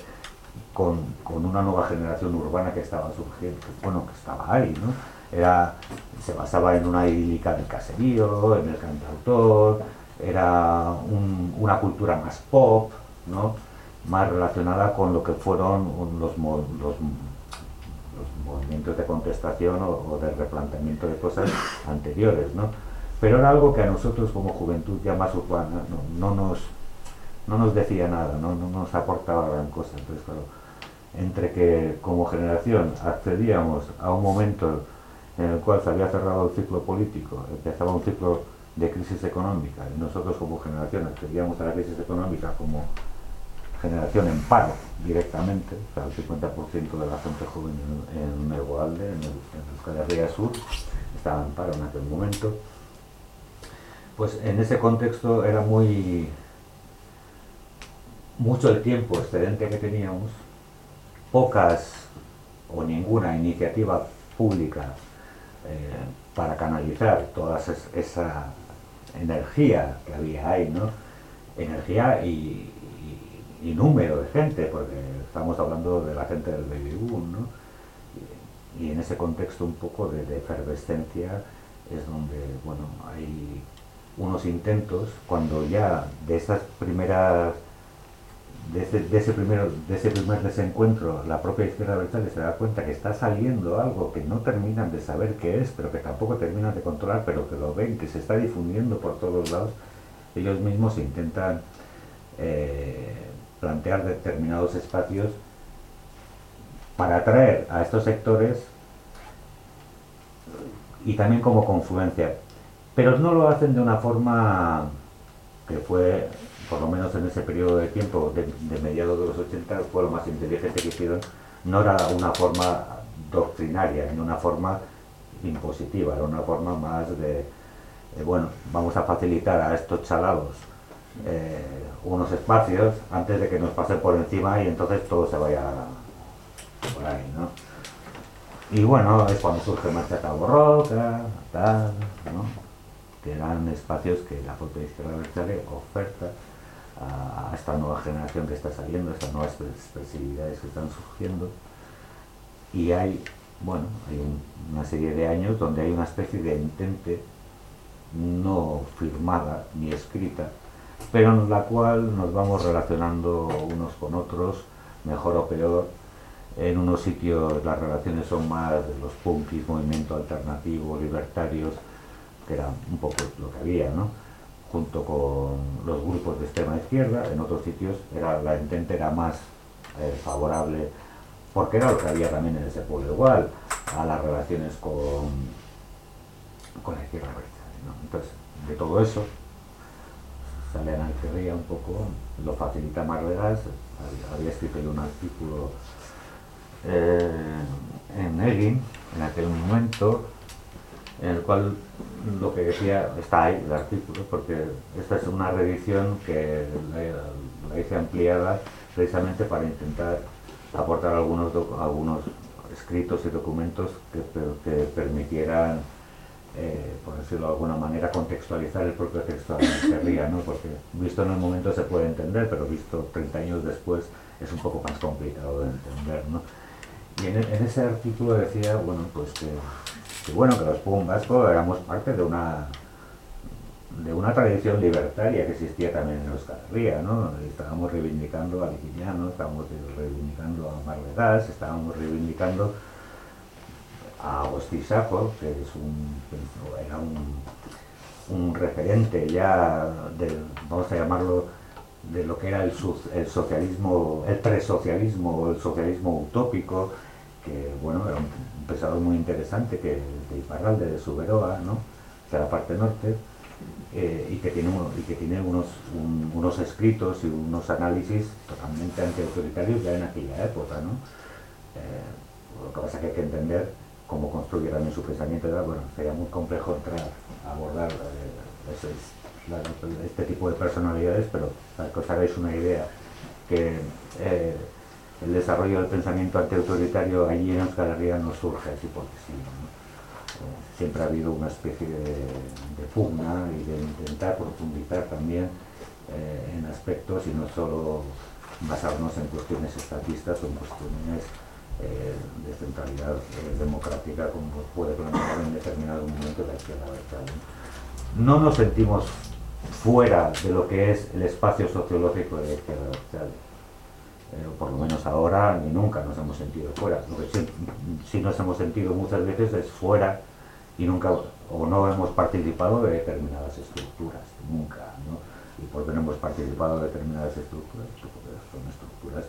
con, con, una nueva generación urbana que estaba surgiendo, bueno, que estaba ahí, ¿no? era, se basaba en una idílica del caserío, en el cantautor, era una cultura más pop, ¿no? más relacionada con lo que fueron los, movimientos de contestación o, de replanteamiento de cosas [LAUGHS] anteriores. ¿no? Pero era algo que a nosotros como juventud ya más urbana no, nos, no nos decía nada, no, no nos aportaba gran cosa. Entonces, claro, entre que como generación accedíamos a un momento en el cual se había cerrado el ciclo político, empezaba un ciclo de crisis económica y nosotros como generación accedíamos a la crisis económica como generación en paro directamente, o sea, el 50% de la gente joven en, en en, el, Euskal Sur, estaba en paro en aquel momento. Pues en ese contexto era muy mucho el tiempo excedente que teníamos, pocas o ninguna iniciativa pública eh, para canalizar toda esa energía que había ahí, ¿no? Energía y, número de gente, porque estamos hablando de la gente del baby boom, ¿no? Y, en ese contexto un poco de, efervescencia es donde, bueno, hay unos intentos, cuando ya de esas primeras de ese, de ese, primer, de ese primer desencuentro, la propia izquierda abertzale se da cuenta que está saliendo algo que no terminan de saber qué es, pero que tampoco terminan de controlar, pero que lo ven, que se está difundiendo por todos lados, ellos mismos intentan eh, plantear determinados espacios para atraer a estos sectores y también como confluencia. Pero no lo hacen de una forma que fue por lo menos en ese periodo de tiempo, de, mediados de los 80, fue lo más inteligente que hicieron, no era una forma doctrinaria, ni una forma impositiva, era una forma más de, eh, bueno, vamos a facilitar a estos chalados eh, unos espacios antes de que nos pasen por encima y entonces todo se vaya por ahí, ¿no? Y bueno, es cuando surge Marcha Borroca, tal, ¿no? que eran espacios que la propia izquierda oferta a, esta nueva generación que está saliendo, estas nuevas expresividades que están surgiendo. Y hay, bueno, hay una serie de años donde hay una especie de entente no firmada ni escrita, pero en la cual nos vamos relacionando unos con otros, mejor o peor. En unos sitios las relaciones son más de los punkis, movimiento alternativo, libertarios, que era un poco lo que había, ¿no? junto con los grupos de extrema izquierda, en otros sitios era, la entente era más eh, favorable, porque era lo que había también en ese pueblo igual, a las relaciones con, con la izquierda Entonces, de todo eso, sale Ana un poco, lo facilita Marlegas, había escrito un artículo eh, en Egin en aquel momento, en el cual lo que decía está ahí el artículo, porque esta es una reedición que la, hice ampliada precisamente para intentar aportar algunos, algunos escritos y documentos que, que permitieran, eh, por decirlo de alguna manera, contextualizar el propio texto de ¿no? porque visto en el momento se puede entender, pero visto 30 años después es un poco más complicado de entender. ¿no? Y en, en ese artículo decía, bueno, pues que bueno, que los Pum Vasco éramos parte de una de una tradición libertaria que existía también en Euskal Herria, ¿no? Estábamos reivindicando a Liquiñano, estábamos reivindicando a Marlegas, estábamos reivindicando a Agostí que es un, era un, referente ya, de, vamos a llamarlo, de lo que era el, socialismo, el presocialismo, el socialismo utópico, que bueno, era un, pensador muy interesante que de Iparralde, de Suberoa, ¿no? de la parte norte, eh, y que tiene, y que tiene unos, unos escritos y unos análisis totalmente antiautoritarios ya en aquella época. ¿no? Eh, lo que pasa es que hay que entender cómo construye también su pensamiento, bueno, sería muy complejo entrar a abordar eh, este tipo de personalidades, pero para que os hagáis una idea, que el desarrollo del pensamiento antiautoritario allí en Euskal Herria no surge así porque sí. Eh, siempre ha habido una especie de, pugna y de intentar profundizar también eh, en aspectos y no solo basarnos en cuestiones estatistas o en cuestiones eh, de centralidad democrática como puede plantear en determinado momento la izquierda No nos sentimos fuera de lo que es el espacio sociológico de la izquierda eh, por lo menos ahora ni nunca nos hemos sentido fuera. Lo que sí, nos hemos sentido muchas veces es fuera y nunca o no hemos participado de determinadas estructuras, nunca, ¿no? ¿Y por qué no hemos participado de determinadas estructuras? Porque son estructuras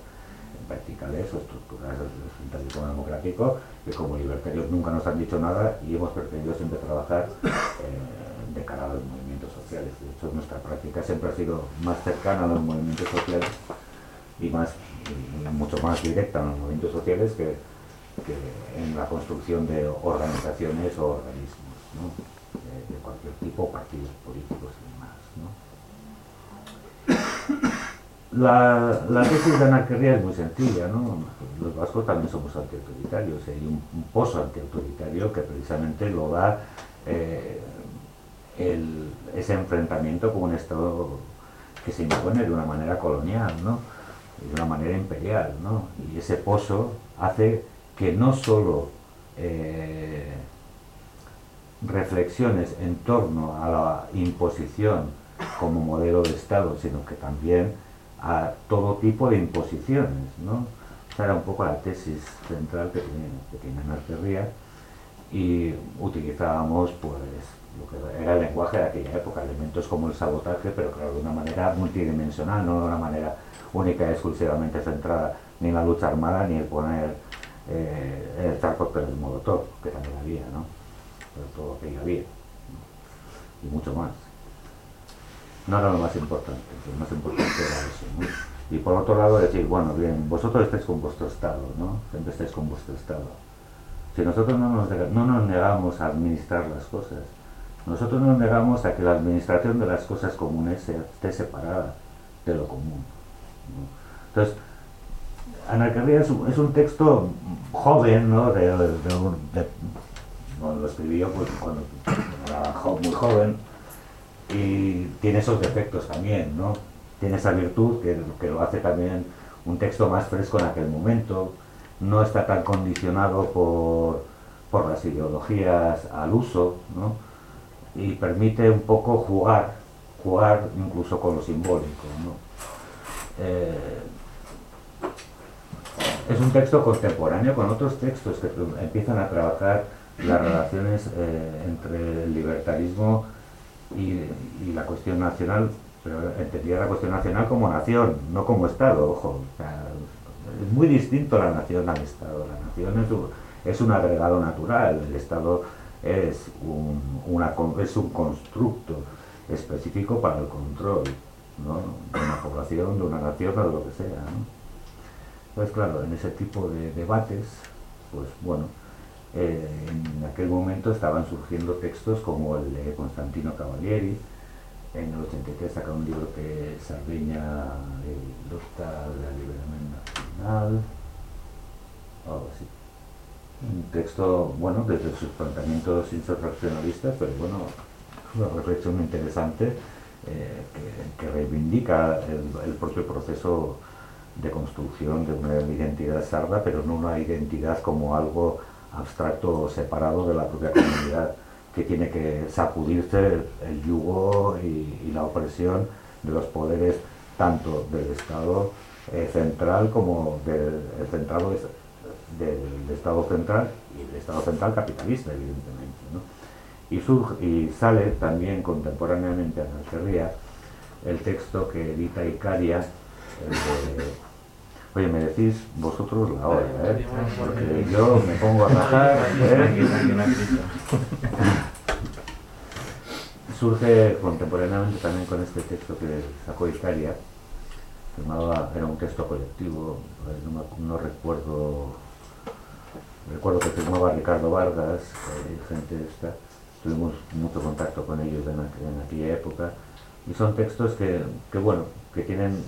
verticales o estructuras del democrático que como libertarios nunca nos han dicho nada y hemos preferido siempre trabajar eh, de cara a los movimientos sociales. De hecho, nuestra práctica siempre ha sido más cercana a los movimientos sociales y más mucho más directa en los movimientos sociales que, en la construcción de organizaciones o organismos de, cualquier tipo, partidos políticos y demás. La, la, tesis de anarquía es muy sencilla, ¿no? Los vascos también somos antiautoritarios, hay un, pozo antiautoritario que precisamente lo da eh, ese enfrentamiento con un Estado que se impone de una manera colonial, ¿no? de una manera imperial, ¿no? Y ese pozo hace que no solo eh, reflexiones en torno a la imposición como modelo de Estado, sino que también a todo tipo de imposiciones, ¿no? Esa era un poco la tesis central que tiene, que tiene y utilizábamos pues lo que era el lenguaje de aquella época, elementos como el sabotaje, pero claro, de una manera multidimensional, no de una manera única y exclusivamente centrada ni en la lucha armada ni el poner eh, el pero el molotov, que también había, ¿no? Pero todo lo que había, y mucho más. No era lo más importante, lo más importante era eso, ¿no? Y por otro lado decir, bueno, bien, vosotros estáis con vuestro Estado, ¿no? Siempre estáis con vuestro Estado. Si nosotros no nos, no nos negamos a administrar las cosas, nosotros nos negamos a que la administración de las cosas comunes esté separada de lo común. Entonces, Anarquía es es un texto joven, ¿no? De, lo escribí yo pues, cuando era muy joven y tiene esos defectos también, ¿no? Tiene esa virtud que, que lo hace también un texto más fresco en aquel momento, no está tan condicionado por, por las ideologías al uso, ¿no? y permite un poco jugar, jugar incluso con lo simbólico. ¿no? Eh, es un texto contemporáneo con otros textos que empiezan a trabajar las relaciones eh, entre el libertarismo y, la cuestión nacional, entendía la cuestión nacional como nación, no como Estado, ojo. es muy distinto la nación al Estado. La nación es un, es un agregado natural, el Estado es un, una, es un constructo específico para el control de una población, de una nación o de lo que sea. Pues claro, en ese tipo de debates, pues bueno, eh, en aquel momento estaban surgiendo textos como el de Constantino Cavalieri, en el 83 saca un libro que Sardeña de la Liberación Nacional, algo así. Un texto, bueno, desde sus planteamientos insurreccionalistas, pero bueno, una reflexión interesante eh, que, reivindica el, propio proceso de construcción de una identidad sarda, pero no una identidad como algo abstracto o separado de la propia comunidad, que tiene que sacudirse el, yugo y, la opresión de los poderes tanto del Estado eh, central como del del, Estado central y el Estado central capitalista, evidentemente. Y, y sale también contemporáneamente a Algeria el texto que edita Icaria, el de, Oye, me decís vosotros la hora, ¿eh? Porque yo me pongo a rajar. ¿eh? [LAUGHS] Surge contemporáneamente también con este texto que sacó Icaria, era un texto colectivo, no, no recuerdo recuerdo que firmaba Ricardo Vargas, eh, gente esta, tuvimos mucho contacto con ellos en, aquella época, y son textos que, bueno, que tienen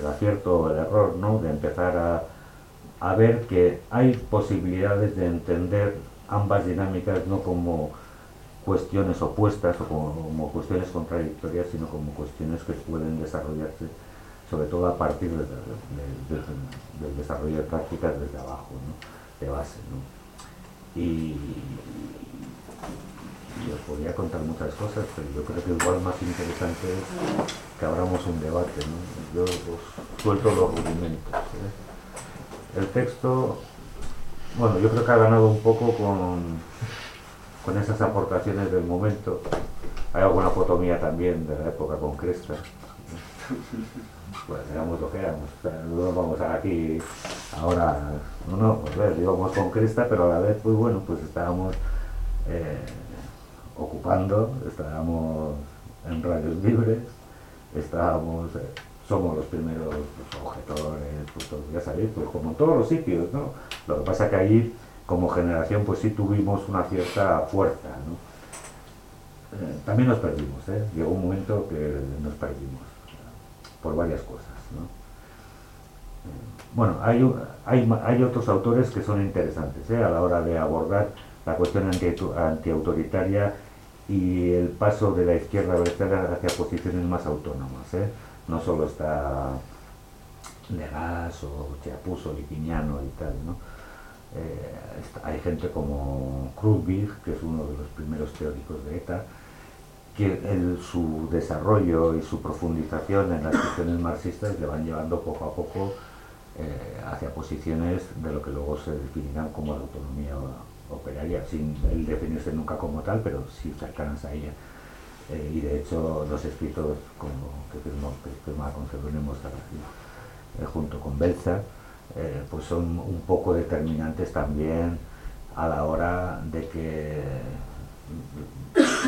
el acierto o el error, ¿no? De empezar a, a ver que hay posibilidades de entender ambas dinámicas no como cuestiones opuestas o como, cuestiones contradictorias, sino como cuestiones que pueden desarrollarse, sobre todo a partir del desarrollo de prácticas desde abajo. ¿no? de base. Y, os podría contar muchas cosas, pero yo creo que igual más interesante es que abramos un debate. ¿no? Yo suelto los rudimentos. ¿eh? El texto, bueno, yo creo que ha ganado un poco con, con esas aportaciones del momento. Hay alguna foto mía también de la época con Cresta pues éramos lo que éramos. no vamos a aquí ahora, no, no, pues ver, íbamos con cresta, pero a la vez, pues bueno, pues estábamos eh, ocupando, estábamos en radios libres, estábamos, eh, somos los primeros pues, objetores, pues ya sabéis, pues como todos los sitios, ¿no? Lo que pasa que allí, como generación, pues sí tuvimos una cierta fuerza, ¿no? Eh, también nos perdimos, ¿eh? Llegó un momento que nos perdimos por varias cosas. Bueno, hay, hay, hay, otros autores que son interesantes ¿eh? a la hora de abordar la cuestión antiautoritaria y el paso de la izquierda hacia posiciones más autónomas. ¿eh? No solo está Legas o Chiapus o Lipiñano y tal. Eh, hay gente como Kruzbig, que es uno de los primeros teóricos de ETA, que su desarrollo y su profundización en las cuestiones marxistas le van llevando poco a poco eh, hacia posiciones de lo que luego se definirán como la autonomía operaria, sin definirse nunca como tal, pero sí cercanas a ella. Eh, y de hecho los escritos como que firmó, que firma con eh, junto con Belza, pues son un poco determinantes también a la hora de que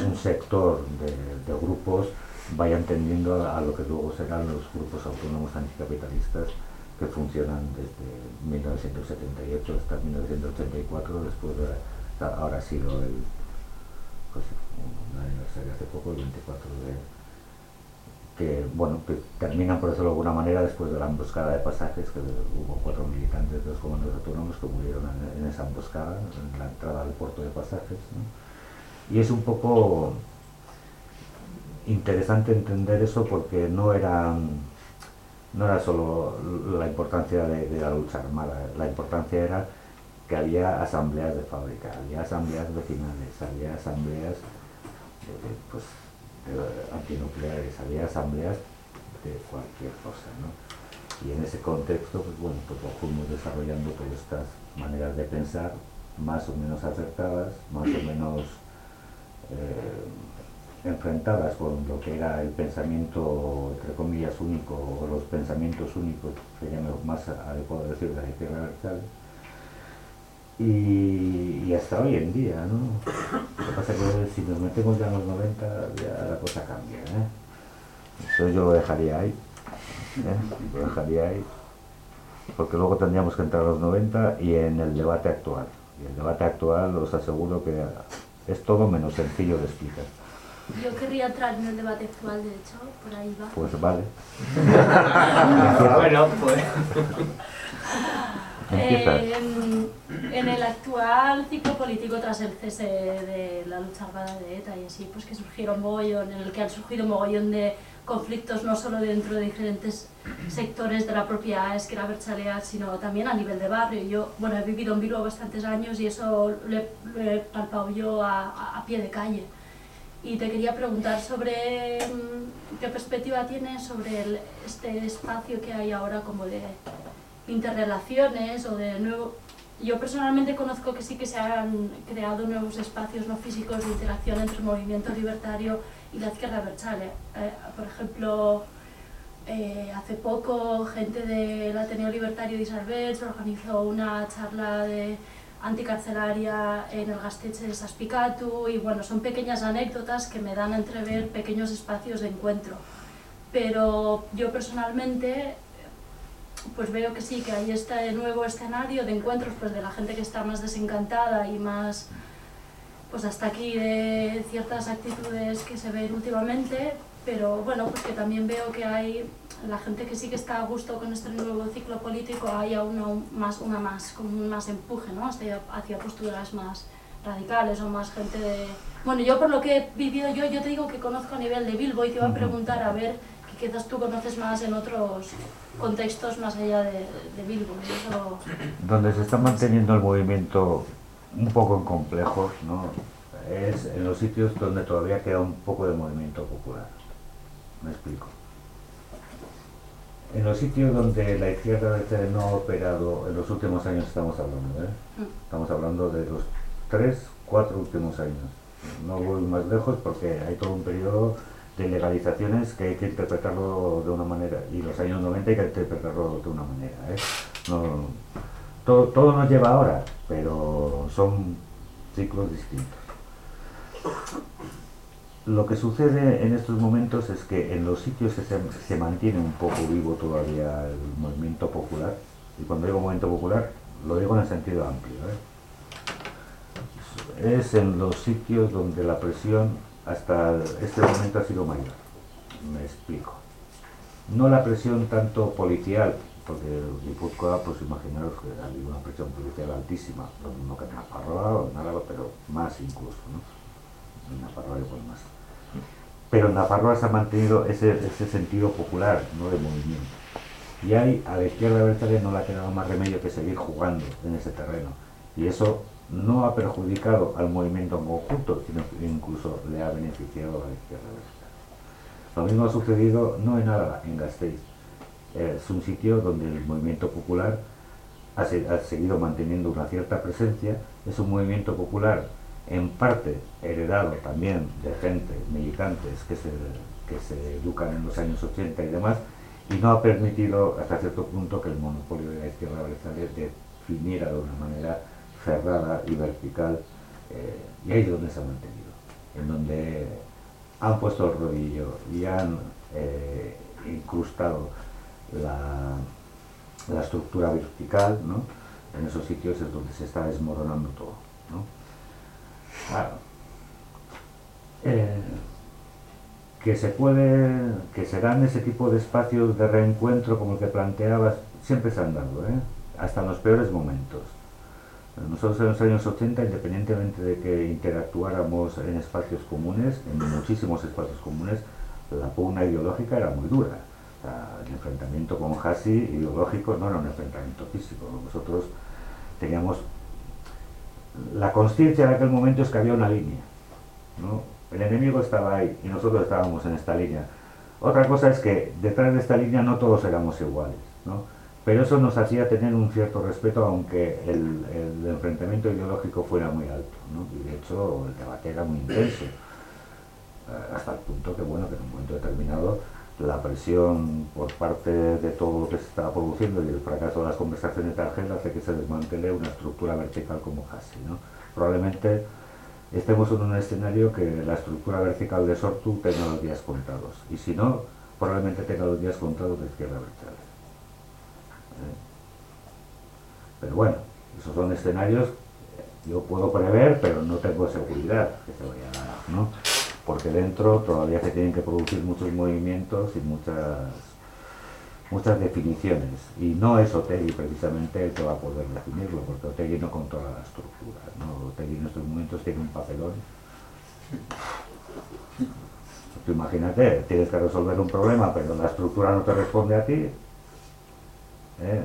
un sector de, grupos vayan tendiendo a, lo que luego serán los grupos autónomos anticapitalistas que funcionan desde 1978 hasta 1984, después de, ahora ha sido el, pues, un aniversario hace poco, el 24 de que bueno que terminan por decirlo de alguna manera después de la emboscada de pasajes que hubo cuatro militantes de los comandos autónomos que murieron en, esa emboscada en la entrada al puerto de pasajes y es un poco interesante entender eso porque no era, no era solo la importancia de, la lucha armada, la importancia era que había asambleas de fábrica, había asambleas vecinales, había asambleas pues, antinucleares, había asambleas de cualquier cosa. Y en ese contexto, pues bueno, pues fuimos desarrollando todas estas maneras de pensar más o menos acertadas, más o menos eh, enfrentadas con lo que era el pensamiento, entre comillas, único, o los pensamientos únicos, sería más adecuado decir, de la izquierda y, hasta hoy en día, ¿no? Lo que pasa es que si nos metemos ya en los 90, ya la cosa cambia, ¿eh? Eso yo lo dejaría ahí, ¿eh? lo dejaría ahí, porque luego tendríamos que entrar a los 90 y en el debate actual. Y el debate actual os aseguro que es todo menos sencillo de explicar. Yo querría entrar en el debate actual, de hecho, por ahí va. Pues vale. [LAUGHS] bueno, pues... [LAUGHS] Eh, en, el actual ciclo político tras el cese de la lucha armada de ETA y así, pues que surgieron mogollón, en el que han surgido mogollón de conflictos no solo dentro de diferentes sectores de la propia esquina berchalea, sino también a nivel de barrio. Yo, bueno, he vivido en Bilbao bastantes años y eso lo he, palpado yo a, pie de calle. Y te quería preguntar sobre mm, qué perspectiva tienes sobre este espacio que hay ahora como de interrelaciones o de nuevo... Yo personalmente conozco que sí que se han creado nuevos espacios no físicos de interacción entre el movimiento libertario y la izquierda berchale. Eh, por ejemplo, eh, hace poco gente del Ateneo Libertario de Isarbets organizó una charla de anticarcelaria en el Gasteche de Saspicatu y bueno, son pequeñas anécdotas que me dan a entrever pequeños espacios de encuentro. Pero yo personalmente pues veo que sí, que hay este nuevo escenario de encuentros pues de la gente que está más desencantada y más pues hasta aquí de ciertas actitudes que se ven últimamente, pero bueno, pues que también veo que hay la gente que sí que está a gusto con este nuevo ciclo político, hay aún más, una más, como un más empuje, ¿no? Hacia, hacia posturas más radicales o más gente de... Bueno, yo por lo que he vivido yo, yo te digo que conozco a nivel de Bilbo y te iba a preguntar a ver que quizás tú conoces más en otros contextos más allá de, de Bilbo. Donde se está manteniendo el movimiento un poco en complejos, ¿no? es en los sitios donde todavía queda un poco de movimiento popular. Me explico. En los sitios donde la izquierda no ha operado, en los últimos años estamos hablando, ¿eh? Mm. estamos hablando de los tres, cuatro últimos años. No voy más lejos porque hay todo un periodo de legalizaciones que hay que interpretarlo de una manera, y los años 90 hay que interpretarlo de una manera. ¿eh? todo, todo nos lleva ahora, pero son ciclos distintos. Lo que sucede en estos momentos es que en los sitios que se, mantiene un poco vivo todavía el movimiento popular, y cuando digo movimiento popular, lo digo en el sentido amplio, ¿eh? es en los sitios donde la presión hasta este momento ha sido mayor. Me explico. No la presión tanto policial, porque en Guipúzcoa, pues imaginaros que ha habido una presión policial altísima, no que en Nafarroa o nada, pero más incluso, ¿no? En Nafarroa pues más. Pero en Nafarroa se ha mantenido ese, ese sentido popular, no de movimiento. Y hay, a la izquierda de no le ha quedado más remedio que seguir jugando en ese terreno. Y eso no ha perjudicado al movimiento en conjunto, sino que incluso le ha beneficiado a la izquierda Lo mismo ha sucedido no en Álava, en Gasteiz. Es un sitio donde el movimiento popular ha, seguido manteniendo una cierta presencia. Es un movimiento popular en parte heredado también de gente, militantes que se, que se educan en los años 80 y demás, y no ha permitido hasta cierto punto que el monopolio de la izquierda abertzale definiera de una manera cerrada y vertical, eh, y ahí es donde se ha mantenido, en donde han puesto el rodillo y han eh, incrustado la, estructura vertical, ¿no? en esos sitios es donde se está desmoronando todo. Eh, que se puede, que se dan ese tipo de espacios de reencuentro como el que planteabas, siempre se han dado, hasta en los peores momentos. Nosotros en los años 80, independientemente de que interactuáramos en espacios comunes, en muchísimos espacios comunes, la pugna ideológica era muy dura. el enfrentamiento con Hassi ideológico no era un enfrentamiento físico. Nosotros teníamos la conciencia de aquel momento es que había una línea. El enemigo estaba ahí y nosotros estábamos en esta línea. Otra cosa es que detrás de esta línea no todos éramos iguales. ¿no? Pero eso nos hacía tener un cierto respeto, aunque el, enfrentamiento ideológico fuera muy alto. ¿no? Y de hecho, el debate era muy intenso, eh, hasta el punto que, bueno, que en un momento determinado la presión por parte de todo lo que se estaba produciendo y el fracaso de las conversaciones de Argel hace que se desmantele una estructura vertical como Hasi. ¿no? Probablemente estemos en un escenario que la estructura vertical de Sortu tenga los días contados, y si no, probablemente tenga los días contados de izquierda vertical. Pero bueno, esos son escenarios yo puedo prever, pero no tengo seguridad que se vaya a dar, ¿no? Porque dentro todavía se tienen que producir muchos movimientos y muchas muchas definiciones y no es Otegui precisamente el que va a poder definirlo porque Otegui no controla la estructura ¿no? Otegui en estos momentos tiene un papelón Tú imagínate, tienes que resolver un problema pero la estructura no te responde a ti ¿eh?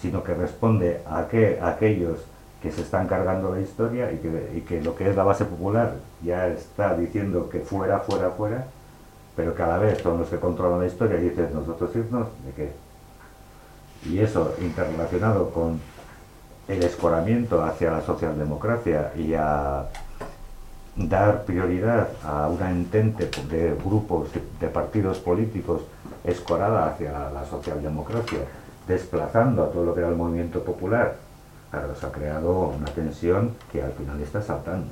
sino que responde a, aquellos que se están cargando la historia y que, lo que es la base popular ya está diciendo que fuera, fuera, fuera, pero cada vez son los que controlan la historia y dicen nosotros irnos, ¿de qué? Y eso interrelacionado con el escoramiento hacia la socialdemocracia y a dar prioridad a una entente de grupos de partidos políticos escorada hacia la socialdemocracia desplazando a todo lo que era el movimiento popular, claro, se ha creado una tensión que al final está saltando.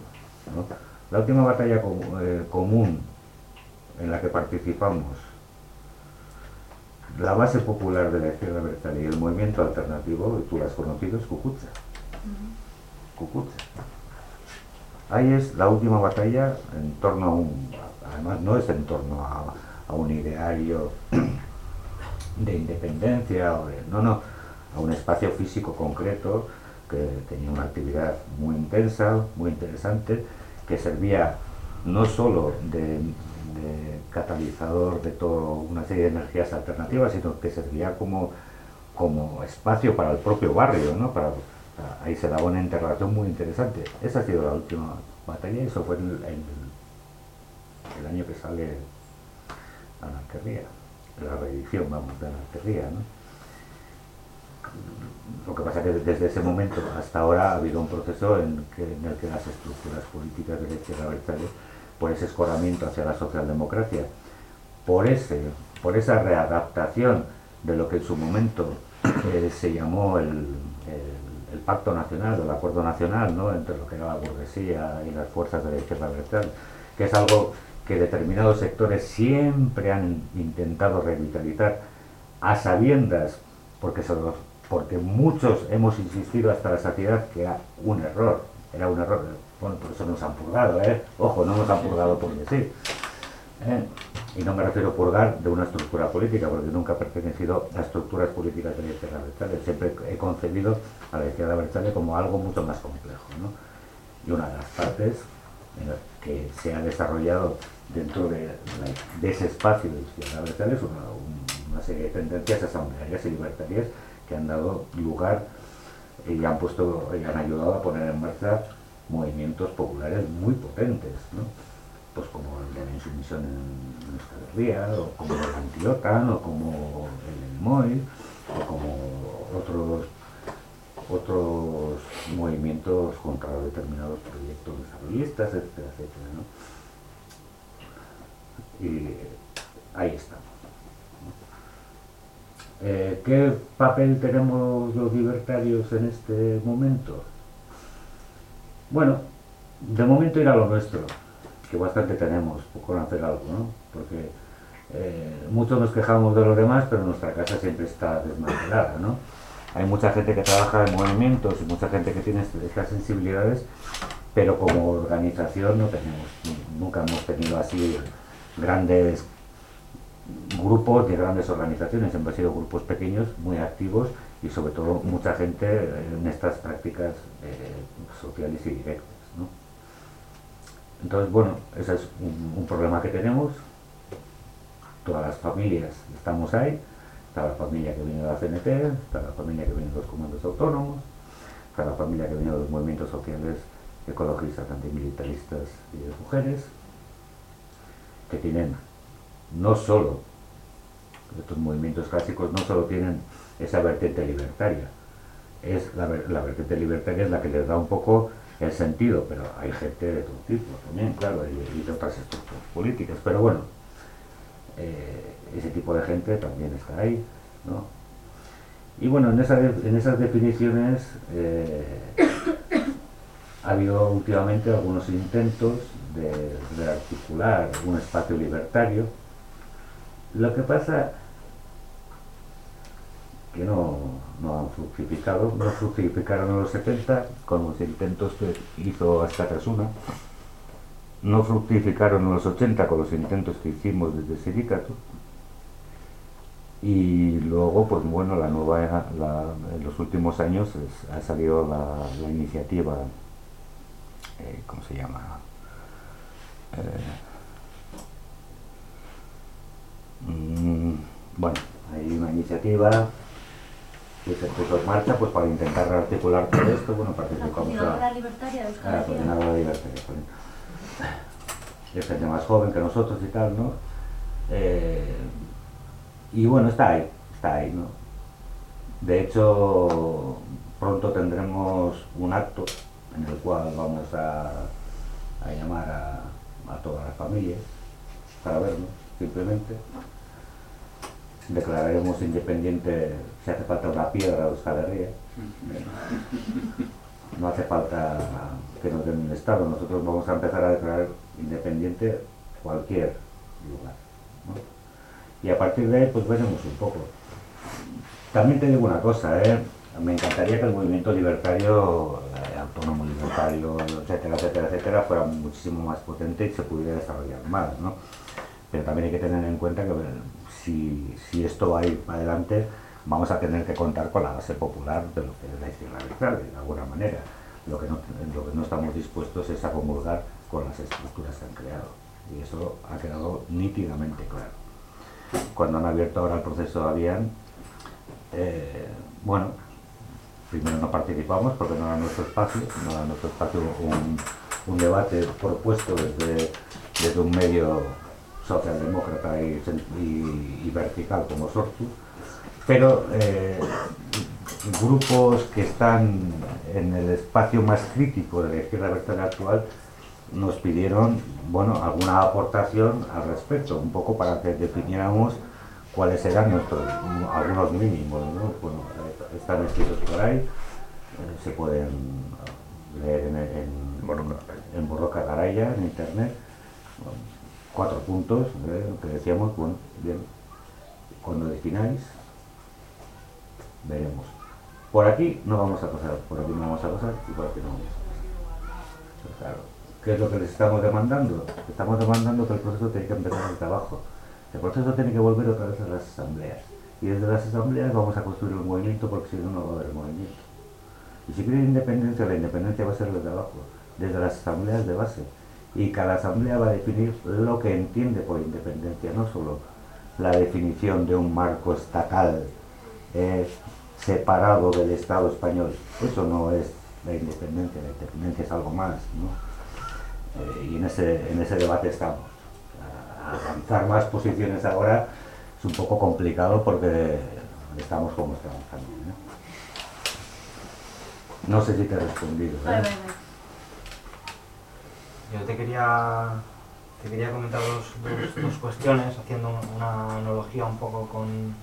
La última batalla eh, común en la que participamos, la base popular de la izquierda vertical y el movimiento alternativo, tú lo has conocido, es Cucucha. Ahí es la última batalla en torno a un, además no es en torno a, a un ideario [CLEARS THROAT] de independencia, o no, no, a un espacio físico concreto que tenía una actividad muy intensa, muy interesante, que servía no solo de, catalizador de toda una serie de energías alternativas, sino que servía como, como espacio para el propio barrio, ¿no? Para, ahí se daba una interrelación muy interesante. Esa ha sido la última batalla y eso fue el, el, año que sale Anarquía la reedición, vamos, de teoría, ¿no? Lo que pasa es que desde ese momento hasta ahora ha habido un proceso en, el que las estructuras políticas de la izquierda por ese escoramiento hacia la socialdemocracia, por, ese, por esa readaptación de lo que en su momento eh, se llamó el, Pacto Nacional, el Acuerdo Nacional, entre lo que era la burguesía y las fuerzas de la izquierda libertaria, que es algo que determinados sectores siempre han intentado revitalizar a sabiendas, porque, porque muchos hemos insistido hasta la saciedad que era un error, era un error, bueno, por eso nos han purgado, ¿eh? ojo, no nos han purgado por decir, ¿eh? y no me refiero a purgar de una estructura política, porque nunca he pertenecido a estructuras políticas de la izquierda Berchale, siempre he concebido a la izquierda Berchale como algo mucho más complejo, ¿no? y una de las partes que se ha desarrollado dentro de, ese espacio de izquierda es una, una, serie de tendencias asamblearias y libertarias que han dado lugar y han puesto han ayudado a poner en marcha movimientos populares muy potentes, ¿no? pues como el de la insumisión en nuestra Ría, o como el Antiotan, o como el MOI, o como otros otros movimientos contra determinados proyectos desarrollistas, etcétera, etcétera. ¿no? Y ahí estamos. Eh, ¿Qué papel tenemos los libertarios en este momento? Bueno, de momento ir a lo nuestro, que bastante tenemos por hacer algo, ¿no? Porque eh, muchos nos quejamos de los demás, pero nuestra casa siempre está desmantelada, ¿no? Hay mucha gente que trabaja en movimientos y mucha gente que tiene estas sensibilidades, pero como organización no tenemos, nunca hemos tenido así grandes grupos de grandes organizaciones, siempre han sido grupos pequeños, muy activos y sobre todo mucha gente en estas prácticas eh, sociales y directas. Entonces, bueno, ese es un, problema que tenemos. Todas las familias estamos ahí. Está la familia que viene de la CNT, está la familia que viene de los comandos autónomos, está la familia que viene de los movimientos sociales ecologistas, antimilitaristas y de mujeres, que tienen no solo, estos movimientos clásicos no solo tienen esa vertiente libertaria, es la, vertiente libertaria es la que les da un poco el sentido, pero hay gente de todo tipo también, claro, y, de otras estructuras políticas, pero bueno, eh, ese tipo de gente también está ahí, ¿no? Y bueno, en, en esas definiciones eh, [COUGHS] ha habido últimamente algunos intentos de, de articular un espacio libertario, lo que pasa que no, no han fructificado, no fructificaron en los 70 con los intentos que hizo hasta Casuna, no fructificaron en los 80 con los intentos que hicimos desde el sindicato y luego pues bueno la nueva en los últimos años ha salido la, iniciativa eh, ¿cómo se llama? Eh, bueno hay una iniciativa que se puso en marcha pues para intentar rearticular todo esto, bueno, participamos la la libertaria de Euskal La coordinadora libertaria, es gente más joven que nosotros y tal, ¿no? Eh, y bueno, está ahí, está ahí, ¿no? De hecho, pronto tendremos un acto en el cual vamos a, a llamar a, a todas las familias para vernos, simplemente declararemos independiente si hace falta una piedra o escalería. No hace falta que nos den un Estado, nosotros vamos a empezar a declarar independiente cualquier lugar. Y a partir de ahí, pues veremos un poco. También te digo una cosa, ¿eh? me encantaría que el movimiento libertario, autónomo libertario, etcétera, etcétera, etcétera, fuera muchísimo más potente y se pudiera desarrollar más, ¿no? Pero también hay que tener en cuenta que si, esto va a ir para adelante, vamos a tener que contar con la base popular de lo que es la izquierda de alguna manera. Lo que, no, estamos dispuestos es a comulgar con las estructuras que han creado. Y eso ha quedado nítidamente claro. Cuando han abierto ahora el proceso de Avian, eh, bueno, primero no participamos porque no era nuestro espacio, no era nuestro espacio un, debate propuesto desde un medio socialdemócrata y, vertical como Sortu, pero eh, grupos que están en el espacio más crítico de la izquierda vertical actual nos pidieron bueno, alguna aportación al respecto, un poco para que definiéramos cuáles eran nuestros algunos mínimos. Bueno, eh, están escritos por ahí, eh, se pueden leer en, en, en Borroca Garaya, en internet cuatro puntos ¿eh? que decíamos, bueno, bien, cuando defináis, veremos. Por aquí no vamos a pasar, por aquí no vamos a pasar y por aquí no vamos a pasar. claro, ¿qué es lo que les estamos demandando? Estamos demandando que el proceso tiene que empezar desde abajo. El proceso tiene que volver otra vez a las asambleas. Y desde las asambleas vamos a construir un movimiento porque si no, no va a haber movimiento. Y si quieren independencia, la independencia va a ser desde abajo, desde las asambleas de base y cada asamblea va a definir lo que entiende por independencia, no solo la definición de un marco estatal, separado del Estado español. Eso no es la independencia, la independencia es algo más, ¿no? Eh, y en ese, en ese debate estamos. Avanzar más posiciones ahora es un poco complicado porque estamos como estamos también. ¿no? no sé si te he respondido. ¿eh? Yo te quería, te quería comentar dos, dos, cuestiones, haciendo una analogía un poco con,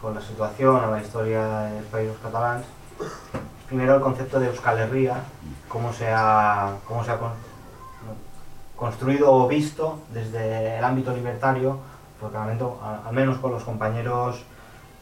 con la situación o la historia del país catalán. Primero el concepto de Euskal Herria, cómo se ha, cómo se ha construido o visto desde el ámbito libertario, porque al menos con los compañeros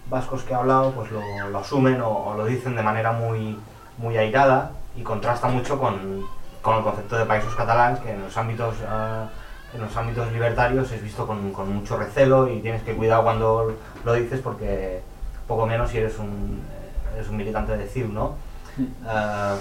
vascos que he hablado, pues lo, asumen o, lo dicen de manera muy, muy airada y contrasta mucho con, con el concepto de países catalán, que en los ámbitos, uh, en los ámbitos libertarios es visto con, con, mucho recelo y tienes que cuidar cuando lo dices porque poco menos si eres un, eres un militante de CIU, ¿no? Uh,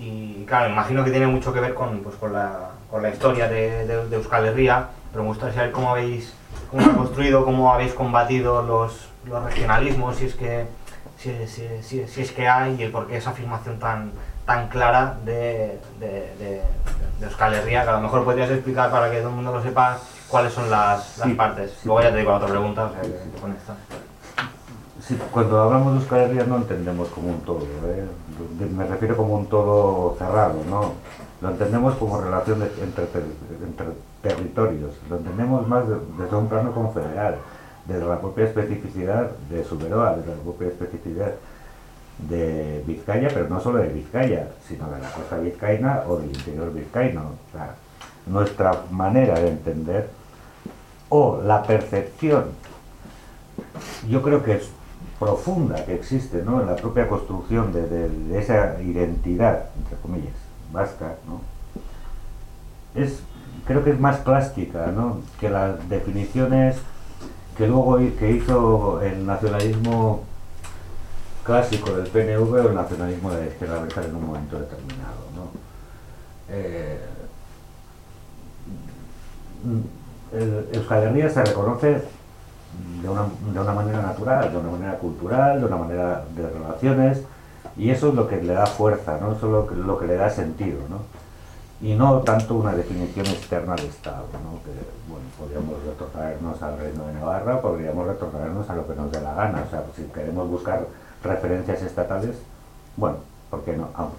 y claro, imagino que tiene mucho que ver con, pues, con, la, con la historia de, de, de, Euskal Herria, pero me gustaría saber cómo habéis cómo construido, cómo habéis combatido los, los regionalismos, si es que si, si, si, es que hay y el por qué esa afirmación tan, tan clara de, de, de, de Euskal Herria, que a lo mejor podrías explicar para que todo el mundo lo sepa cuáles son las, las partes. Luego ya te digo la otra pregunta, o sea, que con esta. Sí, cuando hablamos de Euskal Herria no entendemos como un todo, ¿eh? me refiero como un todo cerrado, ¿no? Lo entendemos como relación entre, entre territorios, lo entendemos más desde un plano confederal, desde la propia especificidad de Suberoa, desde la propia especificidad de Vizcaya, pero no solo de Vizcaya, sino de la costa vizcaína o del interior vizcaíno. O sea, nuestra manera de entender o la percepción, yo creo que es profunda que existe ¿no? en la propia construcción de, de, esa identidad, entre comillas, vasca, ¿no? es, creo que es más plástica ¿no? que las definiciones que luego que hizo el nacionalismo clásico del PNV o el nacionalismo de la izquierda en un momento determinado. ¿no? Eh, Euskal se reconoce de una, de una manera natural, de una manera cultural, de una manera de relaciones, y eso es lo que le da fuerza, ¿no? eso es lo que, lo que le da sentido. ¿no? Y no tanto una definición externa de Estado, ¿no? que bueno, podríamos retrotraernos al Reino de Navarra, podríamos retrotraernos a lo que nos dé la gana, o sea, si queremos buscar referencias estatales, bueno, ¿por qué no? Aunque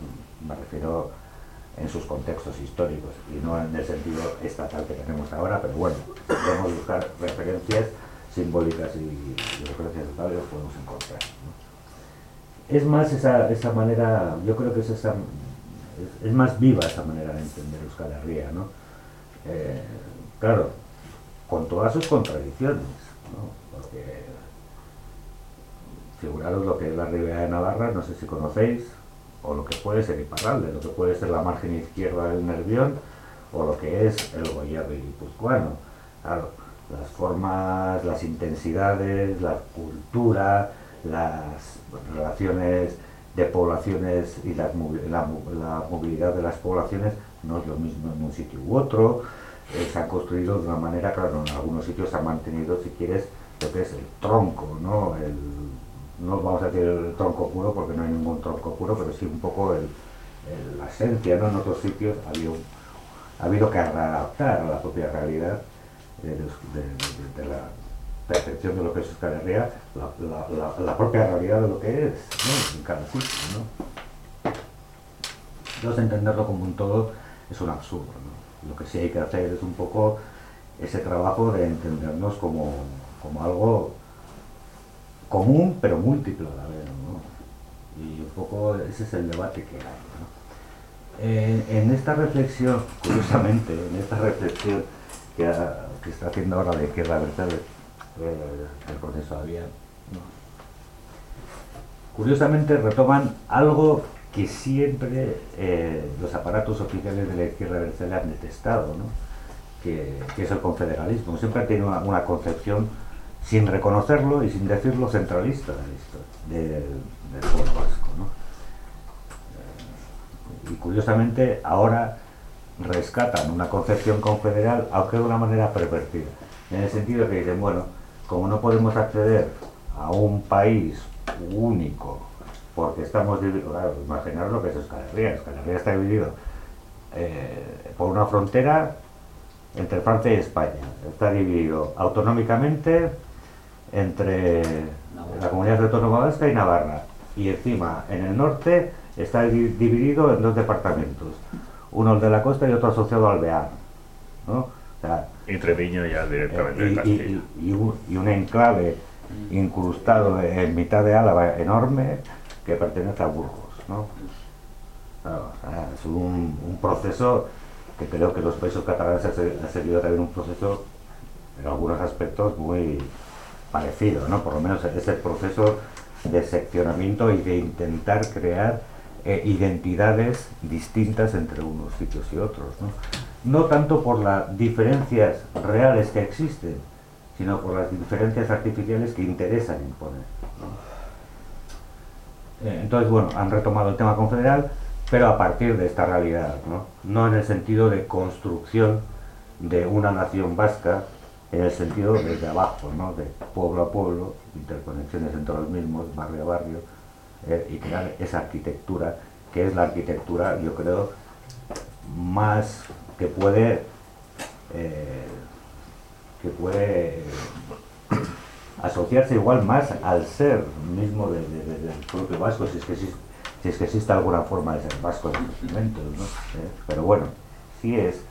me refiero en sus contextos históricos y no en el sentido estatal que tenemos ahora, pero bueno, podemos buscar referencias simbólicas y, referencias estatales las podemos encontrar. Es más esa, esa manera, yo creo que es esa es, más viva esa manera de entender Euskal Herria, ¿no? Eh, claro, con todas sus contradicciones, ¿no? Porque figuraros lo que es la Ribera de Navarra, no sé si conocéis, o lo que puede ser Iparralde, lo que puede ser la margen izquierda del Nervión, o lo que es el Goyerri guipuzcoano. Claro, las formas, las intensidades, la cultura, las relaciones de poblaciones y la, movilidad de las poblaciones no es lo mismo en un sitio u otro, eh, se han construido de una manera, claro, en algunos sitios se ha mantenido, si quieres, lo que es el tronco, ¿no? El, no vamos a decir el tronco puro porque no hay ningún tronco puro, pero sí un poco el, la esencia, ¿no? En otros sitios ha habido, ha habido que adaptar a la propia realidad de la percepción de lo que es Euskal Herria, la, la, la, la, propia realidad de lo que es ¿no? en cada sitio. ¿no? Entonces entenderlo como un todo es un absurdo. Lo que sí hay que hacer es un poco ese trabajo de entendernos como, como algo común pero múltiple a la vez. Y un poco ese es el debate que hay. en esta reflexión, curiosamente, en esta reflexión que, está haciendo ahora de izquierda el proceso había. No. Curiosamente retoman algo que siempre eh, los aparatos oficiales de la izquierda del han detestado, ¿no? que, es el confederalismo. Siempre han tenido una, concepción, sin reconocerlo y sin decirlo, centralista de, de, del pueblo vasco. ¿no? Eh, y curiosamente ahora rescatan una concepción confederal, aunque de una manera pervertida, en el sentido que dicen, bueno, como no podemos acceder a un país único, porque estamos divididos, claro, imaginaros lo que es Euskal Herria. Está dividido eh, por una frontera entre Francia y España, está dividido autonómicamente entre la comunidad autónoma vasca y Navarra, y encima en el norte está di- dividido en dos departamentos, uno el de la costa y otro asociado al Bear, ¿no? Y Treviño ya directamente eh, de y, Castilla. y- y un, y un enclave incrustado en mitad de Álava enorme que pertenece a Burgos, ¿no? Claro, o sea, es un, un proceso que creo que los países catalanes ha seguido también un proceso en algunos aspectos muy parecido, ¿no? Por lo menos ese proceso de seccionamiento y de intentar crear eh, identidades distintas entre unos sitios y otros, ¿no? No tanto por las diferencias reales que existen, sino por las diferencias artificiales que interesan imponer. Eh, Entonces, bueno, han retomado el tema confederal, pero a partir de esta realidad, ¿no? No en el sentido de construcción de una nación vasca, en el sentido desde abajo, ¿no? De pueblo a pueblo, interconexiones entre los mismos, barrio a barrio, eh, y crear esa arquitectura, que es la arquitectura, yo creo, más que puede eh, que puede asociarse igual más al ser mismo de- de- de- del propio vasco, si es que existe, si es que existe alguna forma de ser vasco en estos momentos, ¿no? Eh, Pero bueno, sí es.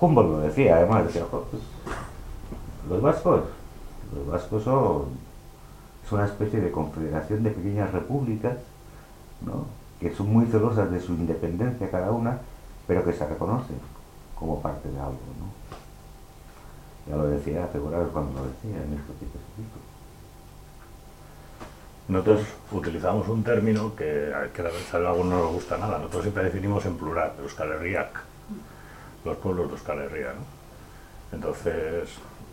Humboldt lo decía, además, decía, "Jo, pues, los vascos, los vascos son es una especie de confederación de pequeñas repúblicas, ¿no? que son muy celosas de su independencia cada una, pero que se reconocen como parte de algo. ¿no? Ya lo decía Figuraros cuando lo decía en 1700 y pico. Nosotros utilizamos un término que, que a algunos no nos gusta nada. Nosotros siempre definimos en plural, Euskal Herriak, los pueblos de Euskal Herria. ¿no? Entonces,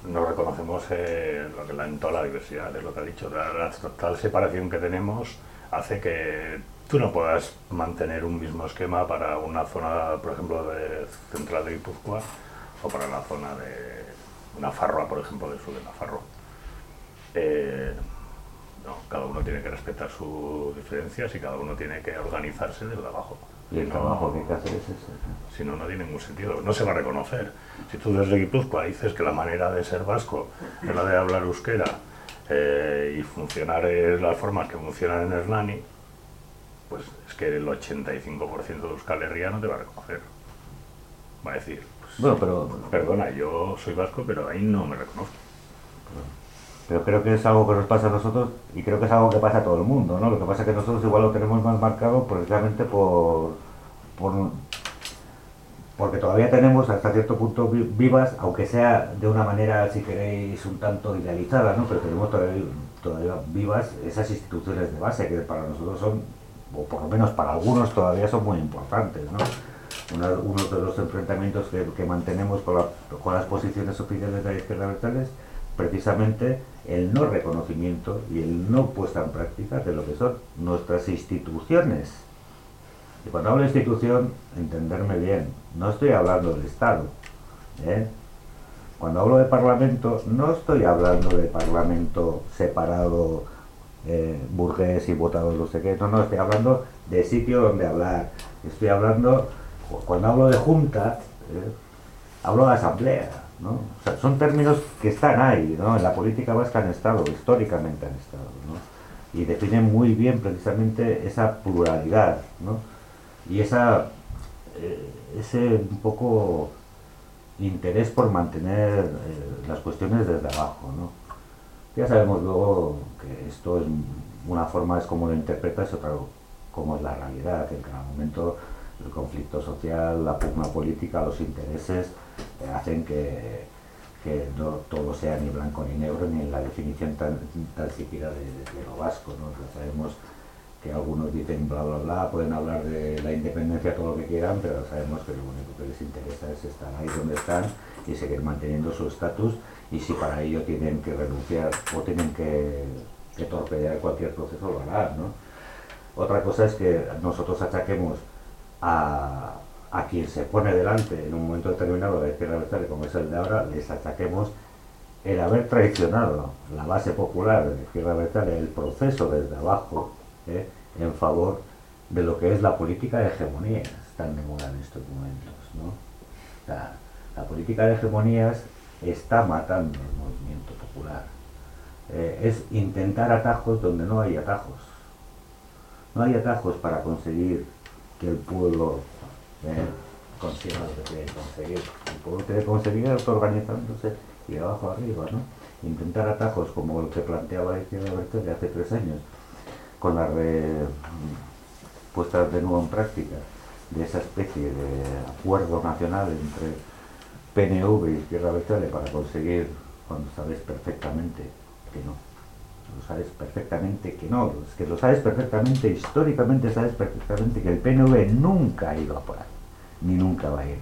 nos reconocemos lo que en toda la diversidad, es lo que ha dicho. La, la total separación que tenemos hace que tú no puedas mantener un mismo esquema para una zona, por ejemplo, de central de Guipúzcoa o para la zona de Nafarroa, por ejemplo, del sur de Nafarroa. Eh, no, cada uno tiene que respetar sus diferencias y cada uno tiene que organizarse desde abajo. Y el trabajo que hay que hacer es ese. si no, no tiene ningún sentido. No se va a reconocer. Si tú desde Guipúzcoa dices que la manera de ser vasco es la de hablar euskera eh, y funcionar es las formas que funcionan en Hernani, pues es que el 85% de Euskal Herria no te va a reconocer. Va a decir, pues, Bueno, pero, perdona, yo soy vasco, pero ahí no me reconozco. pero creo que es algo que nos pasa a nosotros y creo que es algo que pasa a todo el mundo. ¿no? Lo que pasa es que nosotros igual lo tenemos más marcado precisamente por, por porque todavía tenemos hasta cierto punto vi- vivas, aunque sea de una manera, si queréis, un tanto idealizada, ¿no? pero tenemos todavía, todavía vivas esas instituciones de base que para nosotros son, o por lo menos para algunos todavía son muy importantes. ¿no? Uno de los enfrentamientos que, mantenemos con, la- con las posiciones oficiales de la izquierda abertzale es precisamente el no reconocimiento y el no puesta en práctica de lo que son nuestras instituciones. Y cuando hablo de institución, entenderme bien, no estoy hablando del Estado. ¿eh? Cuando hablo de parlamento, no estoy hablando de parlamento separado, eh, burgués y votado no sé qué, no, no, estoy hablando de sitio donde hablar. Estoy hablando, cu- cuando hablo de junta, ¿eh? hablo de asamblea. ¿no? O sea, son términos que están ahí, ¿no? en la política vasca han estado, históricamente han estado. ¿no? Y definen muy bien precisamente esa pluralidad. ¿no? y esa eh, ese un poco interés por mantener eh, las cuestiones desde abajo ¿no? Ya sabemos luego que esto es una forma es como lo interpretas otra como es la realidad que en cada momento el conflicto social la pugna política los intereses eh, hacen que que no todo sea ni blanco ni negro ni en la definición tan, tan siquiera de, de lo vasco ¿no? Sea, sabemos que algunos dicen bla bla bla, pueden hablar de la independencia todo lo que quieran, pero sabemos que lo único que les interesa es estar ahí donde están y seguir manteniendo su estatus y si para ello tienen que renunciar o tienen que, que torpedear cualquier proceso lo harán, ¿no? Otra cosa es que nosotros achaquemos a, a quien se pone delante en un momento determinado de la izquierda abertzale, como es el de ahora, les achaquemos el haber traicionado la base popular de la izquierda abertzale, el proceso desde abajo, ¿eh? en favor de lo que es la política de hegemonías, tan de moda en estos momentos. ¿no? La política de hegemonías está matando el movimiento popular. Eh, es intentar atajos donde no hay atajos. No hay atajos para conseguir que el pueblo eh, consiga lo que quiere conseguir. El pueblo quiere conseguir autoorganizándose y de abajo arriba, ¿no? Intentar atajos como el que planteaba la izquierda de hace tres años, con la re- puesta de nuevo en práctica de esa especie de acuerdo nacional entre PNV y Izquierda Abertzale para conseguir, cuando sabes perfectamente que no. Lo sabes perfectamente que no, es que lo sabes perfectamente, históricamente sabes perfectamente que el PNV nunca ha ido a por ahí, ni nunca va a ir.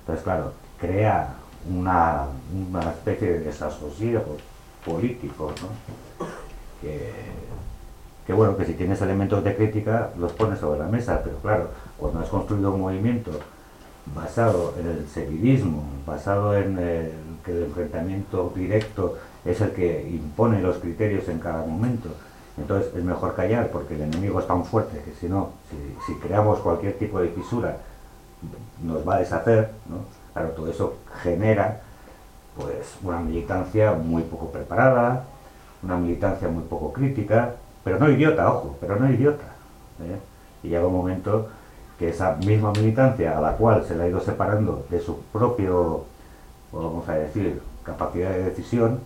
Entonces, claro, crea una, una especie de desasosiego político, ¿no? Que, que bueno, que si tienes elementos de crítica los pones sobre la mesa, pero claro, cuando has construido un movimiento basado en el seguidismo, basado en el, que el enfrentamiento directo es el que impone los criterios en cada momento, entonces es mejor callar porque el enemigo es tan fuerte que si no, si, creamos cualquier tipo de fisura, nos va a deshacer, ¿no? Claro, todo eso genera pues una militancia muy poco preparada, una militancia muy poco crítica, pero no idiota, ojo, pero no idiota. ¿eh? Y llega un momento que esa misma militancia a la cual se le ha ido separando de su propio, vamos a decir, capacidad de decisión,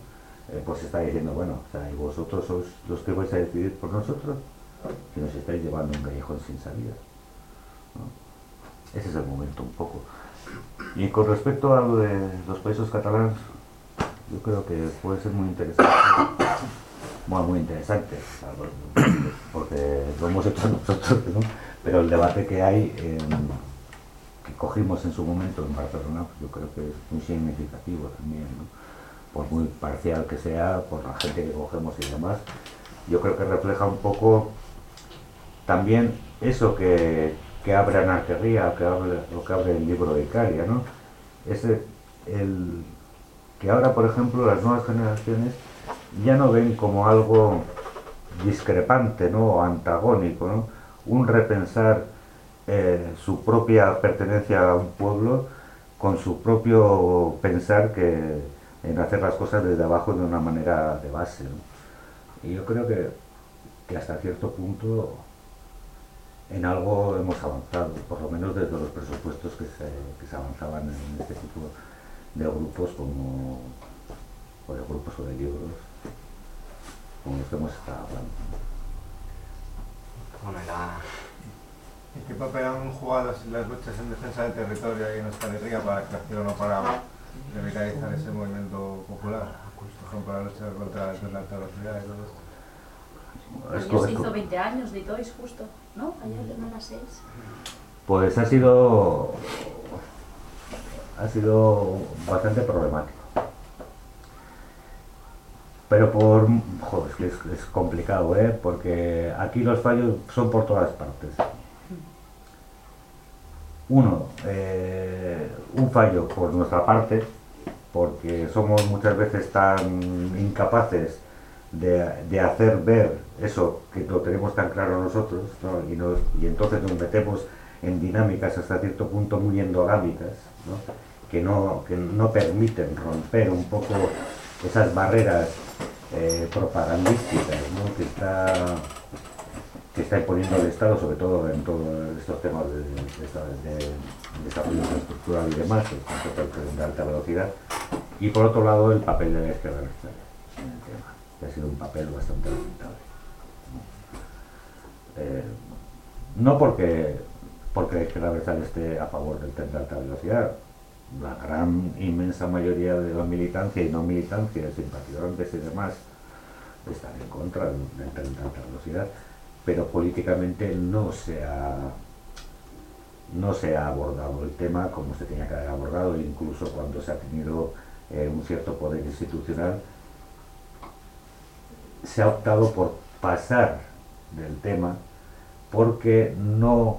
eh, pues está diciendo, bueno, o sea, y vosotros sois los que vais a decidir por nosotros, que nos estáis llevando un callejón sin salida. Ese es el momento un poco. Y con respecto a lo de los países catalanes, yo creo que puede ser muy interesante. Bueno, muy interesante, porque lo hemos hecho [LAUGHS] nosotros, ¿no? pero el debate que hay, eh, que cogimos en su momento en Barcelona, pues yo creo que es muy significativo también, ¿no? por muy parcial que sea, por la gente que cogemos y demás, yo creo que refleja un poco también eso que, que abre Anarquería, que abre, lo que abre el libro de Icaria, ¿no? Ese, el, que ahora, por ejemplo, las nuevas generaciones ya no ven como algo discrepante, ¿no? O antagónico, ¿no? Un repensar eh, su propia pertenencia a un pueblo con su propio pensar que en hacer las cosas desde abajo de una manera de base. Y yo creo que, que hasta cierto punto en algo hemos avanzado, por lo menos desde los presupuestos que se, que se avanzaban en este tipo de grupos como o de grupos o de libros como los que hemos estado hablando. Bueno, y la- ¿Y qué papel han jugado las, las luchas en defensa del territorio y en Euskal Herria para creación o para revitalizar ese movimiento popular? Por ejemplo, la lucha contra la alta velocidad y todo esto. Es Ayer se hizo 20 años de Itois, justo, ¿no? Ayer no las 6. Pues ha sido ha sido bastante problemático. Pero por joder, es es, complicado, ¿eh? Porque aquí los fallos son por todas partes. Uno, eh, un fallo por nuestra parte, porque somos muchas veces tan incapaces de, de hacer ver eso que lo tenemos tan claro nosotros, ¿no? y, entonces nos metemos en dinámicas hasta cierto punto muy endogámicas. Que, no, que no permiten romper un poco esas barreras eh, propagandísticas que, está, que está imponiendo el Estado, sobre todo en todos estos temas de, de esta- de desarrollo infraestructural y demás, el del tren de alta velocidad, y por otro lado el papel de la izquierda en el tema, que ha sido un papel bastante lamentable. Eh, no porque, porque la izquierda esté a favor del tren de alta velocidad, la gran inmensa mayoría de la militancia y no militancia, simpatizantes y demás, están en contra del, tren de alta velocidad, pero políticamente no se ha no se ha abordado el tema como se tenía que haber abordado, incluso cuando se ha tenido eh, un cierto poder institucional, se ha optado por pasar del tema porque no,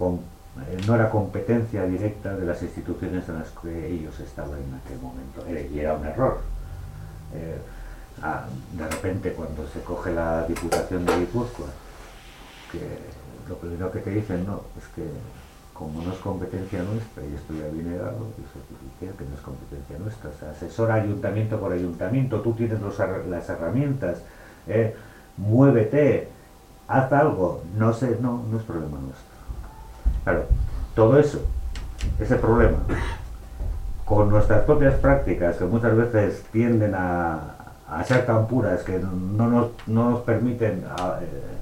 eh, no era competencia directa de las instituciones en las que ellos estaban en aquel momento. Era- Y era un error. Eh, ah, de repente cuando se coge la Diputación de Guipúzcoa, que lo primero que te dicen, no, es que como no es competencia nuestra, y esto ya viene dado, que que no es competencia nuestra, o sea, asesora ayuntamiento por ayuntamiento, tú tienes los, las herramientas, eh, muévete, haz algo, no sé, no, no es problema nuestro. Claro, todo eso, ese problema, con nuestras propias prácticas, que muchas veces tienden a, ser tan puras que no nos, no nos permiten eh,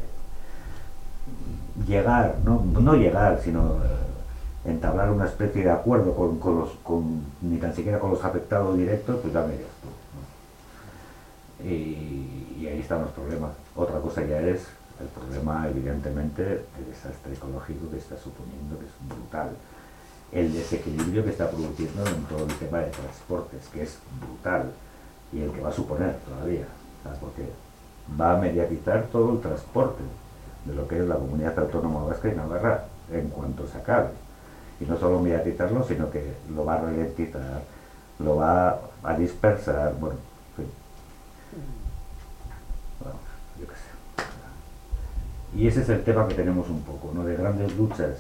llegar, no, no llegar, sino eh, entablar una especie de acuerdo con, con los, con, ni tan siquiera con los afectados directos, pues ya me tú. Y, y ahí están los problemas. Otra cosa ya es el problema, evidentemente, del desastre ecológico que está suponiendo, que es brutal. El desequilibrio que está produciendo en todo el tema de transportes, que es brutal, y el que va a suponer todavía, porque va a mediatizar todo el transporte de lo que es la comunidad autónoma vasca y Navarra en cuanto se acabe. Y no solo mediatizarlo, sino que lo va a ralentizar, lo va a dispersar, bueno, Y ese es el tema que tenemos un poco, ¿no? De grandes luchas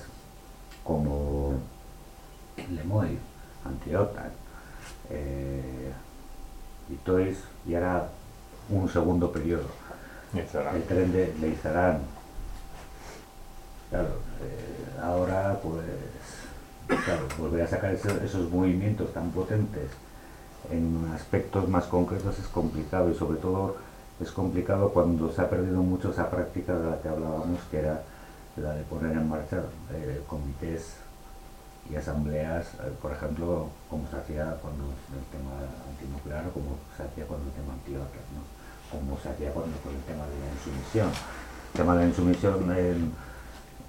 como Lemoy, Antiotan, eh, y y ahora un segundo periodo. El tren de Leizarán. Claro, eh, ahora pues, claro, volver a sacar esos movimientos tan potentes en aspectos más concretos es complicado y sobre todo es complicado cuando se ha perdido mucho esa práctica de la que hablábamos, que era la de poner en marcha eh, comités y asambleas, eh, por ejemplo, como se hacía cuando el tema antinuclear como se hacía con el tema antiotras, ¿no? como se hacía con, el tema de la insumisión. El tema de la insumisión en,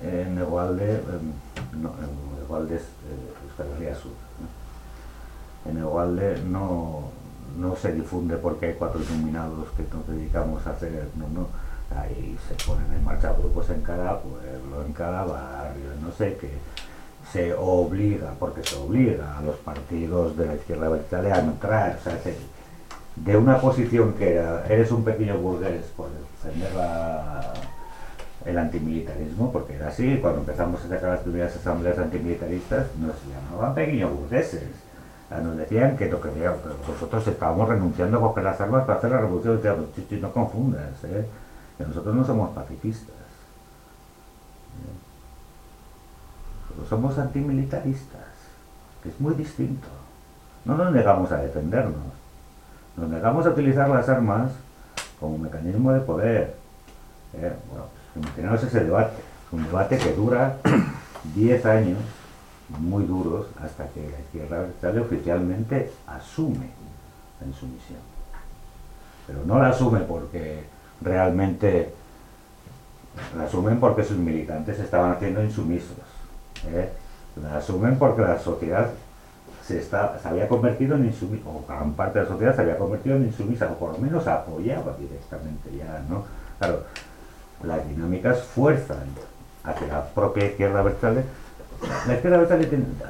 en Egualde, no, en Egualde es eh, Sur. En Egualde no, no se difunde porque hay cuatro iluminados que nos dedicamos a hacer, no, no, ahí se ponen en marcha grupos en cada pueblo, en cada barrio, no sé qué, se obliga, porque se obliga a los partidos de la izquierda vertical a entrar, o sea, de una posición que era, eres un pequeño burgués por defender el antimilitarismo, porque era así, cuando empezamos a sacar las primeras asambleas antimilitaristas, nos llamaban pequeños burgueses nos decían que lo que nosotros estábamos renunciando a coger las armas para hacer la revolución. Chichi, no confundas, ¿eh? que nosotros no somos pacifistas. ¿eh? Nosotros somos antimilitaristas, que es muy distinto. No nos negamos a defendernos, nos negamos a utilizar las armas como mecanismo de poder. ¿eh? Bueno, pues, imaginaos ese debate, un debate que dura [CLEARS THROAT] 10 años muy duros hasta que la izquierda sale oficialmente asume la insumisión. Pero no la asume porque realmente la asumen porque sus militantes estaban haciendo insumisos. ¿eh? La asumen porque la sociedad se, está, se había convertido en insumisa, o gran parte de la sociedad se había convertido en insumisa, o por lo menos apoyaba directamente ya, ¿no? Claro, las dinámicas fuerzan a que la propia izquierda vertical la izquierda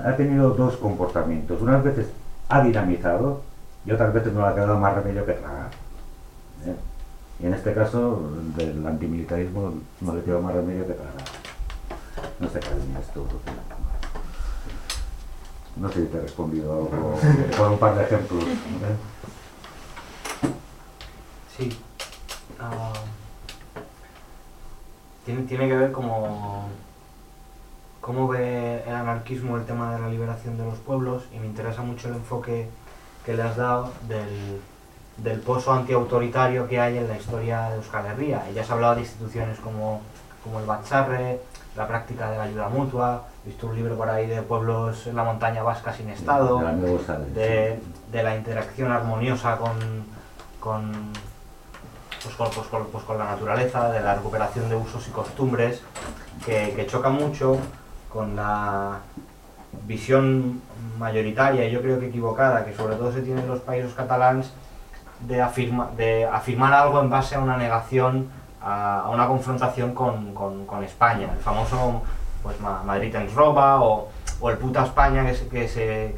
ha tenido dos comportamientos. Unas veces ha dinamizado y otras veces no le ha quedado más remedio que tragar. ¿eh? Y en este caso, del antimilitarismo no le quedó más remedio que tragar. No sé qué esto. No sé si te he respondido algo con un par de ejemplos. ¿eh? Sí. Ah, tiene, tiene que ver como cómo ve el anarquismo el tema de la liberación de los pueblos y me interesa mucho el enfoque que le has dado del, pozo antiautoritario que hay en la historia de Euskal Herria. Ella has hablado de instituciones como, como el Bacharre, la práctica de la ayuda mutua, he visto un libro por ahí de pueblos en la montaña vasca sin Estado, de, la interacción armoniosa con, con, pues, pues, pues, con, la naturaleza, de la recuperación de usos y costumbres, que, que choca mucho con la visión mayoritaria yo creo que equivocada que sobre todo se tiene en los países catalanes de, afirma, de afirmar algo en base a una negación, a, una confrontación con, con, España. El famoso pues, Madrid en roba o, o, el puta España que se, que se,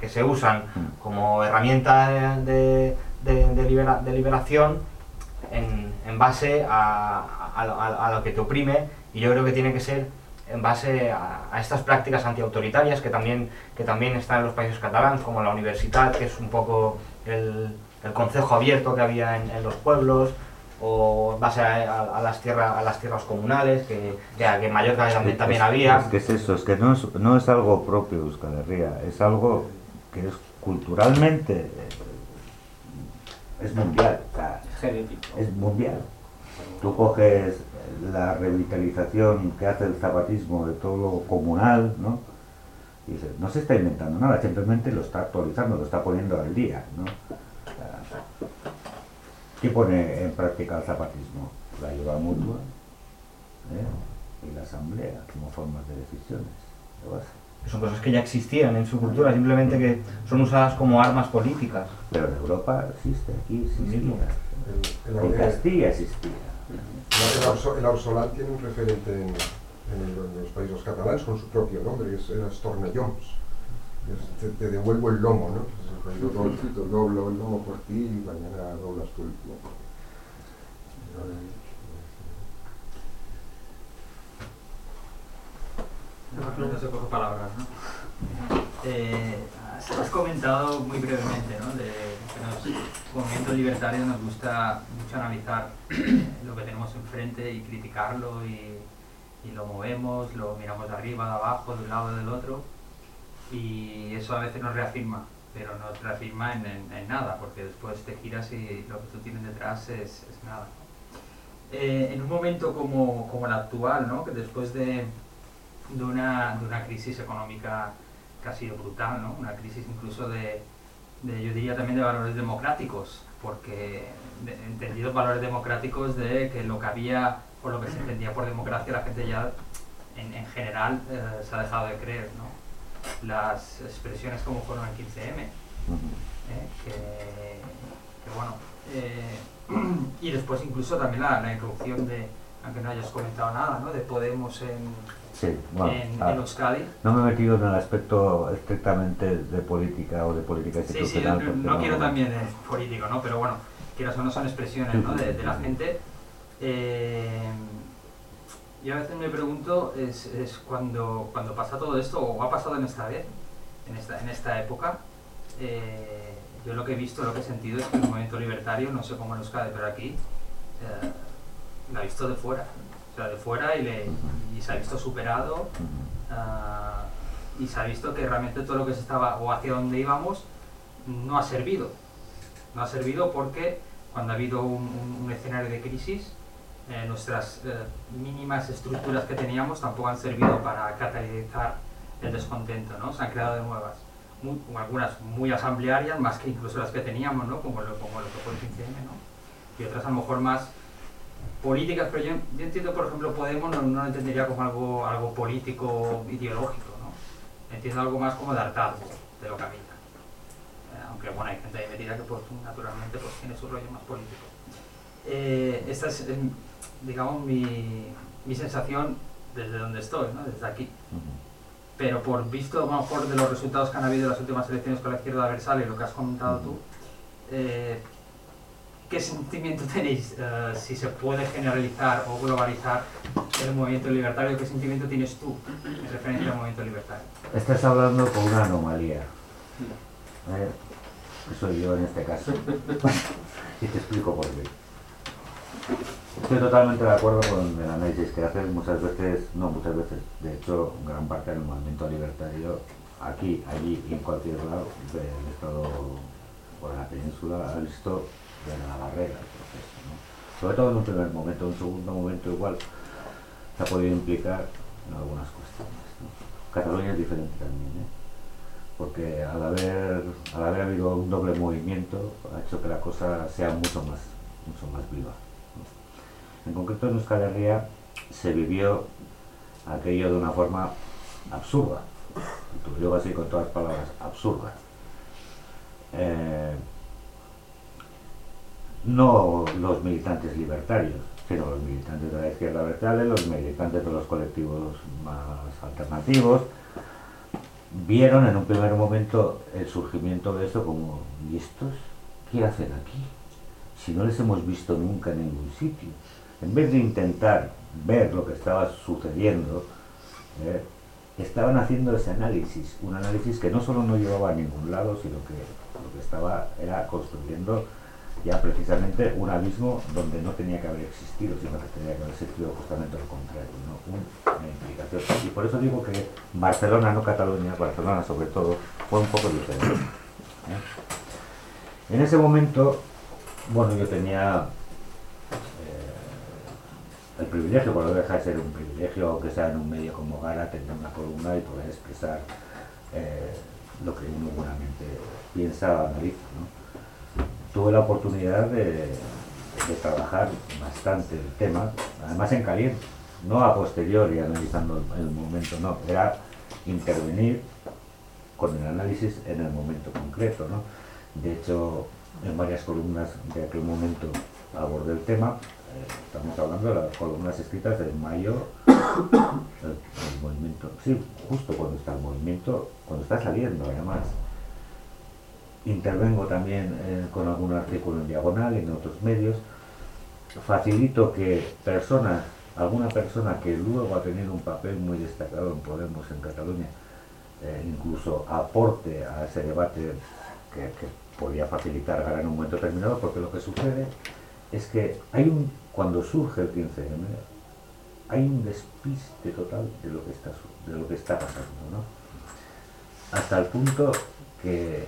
que, se usan como herramienta de, de, de libera- de liberación en, base a- a- a lo que te oprime y yo creo que tiene que ser en base a, a estas prácticas antiautoritarias que también, que también están en los países catalanes, como la universidad, que es un poco el, el concejo abierto que había en, en los pueblos, o en base a, a- a las, tierras, a las tierras comunales, que, que, que en Mallorca también, también Es- había. Es que es eso, es que no es, no es algo propio de Euskal Herria, es algo que es culturalmente eh, es mundial, o sea, Genético. es mundial. Tú coges la revitalización que hace el zapatismo de todo lo comunal, ¿no? Y dices, no se está inventando nada, simplemente lo está actualizando, lo está poniendo al día, ¿no? ¿Qué pone en práctica el zapatismo? La ayuda mutua ¿eh? y la asamblea como formas de decisiones. de base. Son cosas que ya existían en su cultura, simplemente que son usadas como armas políticas. Pero en Europa existe, aquí existía. En Castilla existía. El, el Arsolat tiene un referente en, en el- en los países catalanes con su propio nombre, que es, era Stornelloms. Es, te, te devuelvo el lomo, ¿no? El doble, te doblo el lomo por ti y mañana doblas tú el lomo. No se coge palabras, ¿no? Eh, has has comentado muy brevemente, ¿no? De que nos, como movimiento libertario nos gusta mucho analizar [CLEARS THROAT] lo que tenemos enfrente y criticarlo y, y lo movemos, lo miramos de arriba, de abajo, de un lado, del otro y eso a veces nos reafirma, pero nos reafirma en, en- en nada, porque después te giras y lo que tú tienes detrás es, es nada. Eh, en un momento como, el actual, ¿no? que después de, de una, de una crisis económica que ha sido brutal, ¿no? una crisis incluso de, yo diría también de valores democráticos, porque entendidos valores democráticos de que lo que había o lo que se entendía por democracia la gente ya en, en general eh, se ha dejado de creer. ¿no? Las expresiones como fueron el 15M, Ujú. ¿eh? que, bueno, eh, [CLEARS THROAT] y después incluso también la, la de, aunque no hayas comentado nada, ¿no? de Podemos en, Sí, bueno, en, ah, en Euskadi. no me he metido en el aspecto estrictamente de política o de política Sí, sí, institucional. no, quiero también eh, político, ¿no? Pero bueno, quieras o no son expresiones ¿no? de, de la gente. Eh, y a veces me pregunto, es, es cuando, cuando pasa todo esto, o ha pasado en esta vez, en esta, en esta época, eh, yo lo que he visto, lo que he sentido es que el movimiento libertario, no sé cómo en Euskadi, pero aquí, eh, lo ha visto de fuera. Sea, de fuera y, le, y se ha visto superado. Ah, y se ha visto que realmente todo lo que se estaba o hacia donde íbamos no ha servido. No ha servido porque cuando ha habido un, un- un escenario de crisis, eh, nuestras eh, mínimas estructuras que teníamos tampoco han servido para catalizar el descontento, ¿no? Se han creado de nuevas. Mu- algunas muy asamblearias, más que incluso las que teníamos, ¿no? Como lo, como lo que fue el 15M, ¿no? Y otras a lo mejor más políticas, pero yo, yo entiendo, por ejemplo, Podemos no, no lo entendería como algo, algo político, ideológico, ¿no? Entiendo algo más como de hartazgo de lo que había. Eh, aunque, bueno, hay gente ahí metida que, pues, naturalmente, pues, tiene su rollo más político. Eh, esta es, em, digamos, mi, mi sensación desde donde estoy, ¿no? Desde aquí. Pero por visto, a lo mejor, de los resultados que han habido en las últimas elecciones con la izquierda adversaria y lo que has comentado tú, eh, ¿qué sentimiento [LAUGHS] tenéis, eh, si se puede generalizar o globalizar el movimiento libertario? ¿Qué sentimiento tienes tú en referencia al movimiento libertario? Estás hablando con una anomalía. ¿eh? Soy yo en este caso. [LAUGHS] y te explico por qué. Estoy totalmente de acuerdo con el análisis que haces muchas veces, no muchas veces, de hecho, gran parte del movimiento libertario, aquí, allí y en cualquier lado del Estado o de la península, ha visto de la barrera el proceso. Sobre todo en un primer momento, en un segundo momento igual se ha podido implicar en algunas cuestiones. Cataluña es diferente también, ¿eh? porque al haber, al haber habido un doble movimiento ha hecho que la cosa sea mucho más, mucho más viva. En concreto en Euskal Herria se vivió aquello de una forma absurda, lo digo así con todas las palabras, absurda. Eh, no los militantes libertarios, sino los militantes de la izquierda vertical, los militantes de los colectivos más alternativos, vieron en un primer momento el surgimiento de esto como, ¿y estos? ¿qué hacen aquí? Si no les hemos visto nunca en ningún sitio. En vez de intentar ver lo que estaba sucediendo, eh, estaban haciendo ese análisis, un análisis que no solo no llevaba a ningún lado, sino que lo que estaba era construyendo ya precisamente un abismo donde no tenía que haber existido, sino que tenía que haber existido justamente lo contrario, una implicación. Y por eso digo que Barcelona, no Cataluña, Barcelona sobre todo, fue un poco diferente. ¿eh? En ese momento, bueno, yo tenía eh, el privilegio, cuando deja de ser un privilegio, aunque sea en un medio como Gara, tener una columna y poder expresar eh, lo que uno buenamente piensa, analiza. ¿no? Tuve la oportunidad de, trabajar bastante el tema, además en caliente, no a posteriori analizando el, momento, no, era intervenir con el análisis en el momento concreto. ¿no? De hecho, en varias columnas de aquel momento abordé el tema. Eh, estamos hablando de las columnas escritas de mayo, el, movimiento, sí, justo cuando está el movimiento, cuando está saliendo además. Intervengo también eh, con algún artículo en diagonal, en otros medios. Facilito que personas, alguna persona que luego ha tenido un papel muy destacado en Podemos en Cataluña, eh, incluso aporte a ese debate que, que podía facilitar en un momento determinado, porque lo que sucede es que hay un, cuando surge el 15M, hay un despiste total de lo que está, de lo que está pasando, ¿no? Hasta el punto que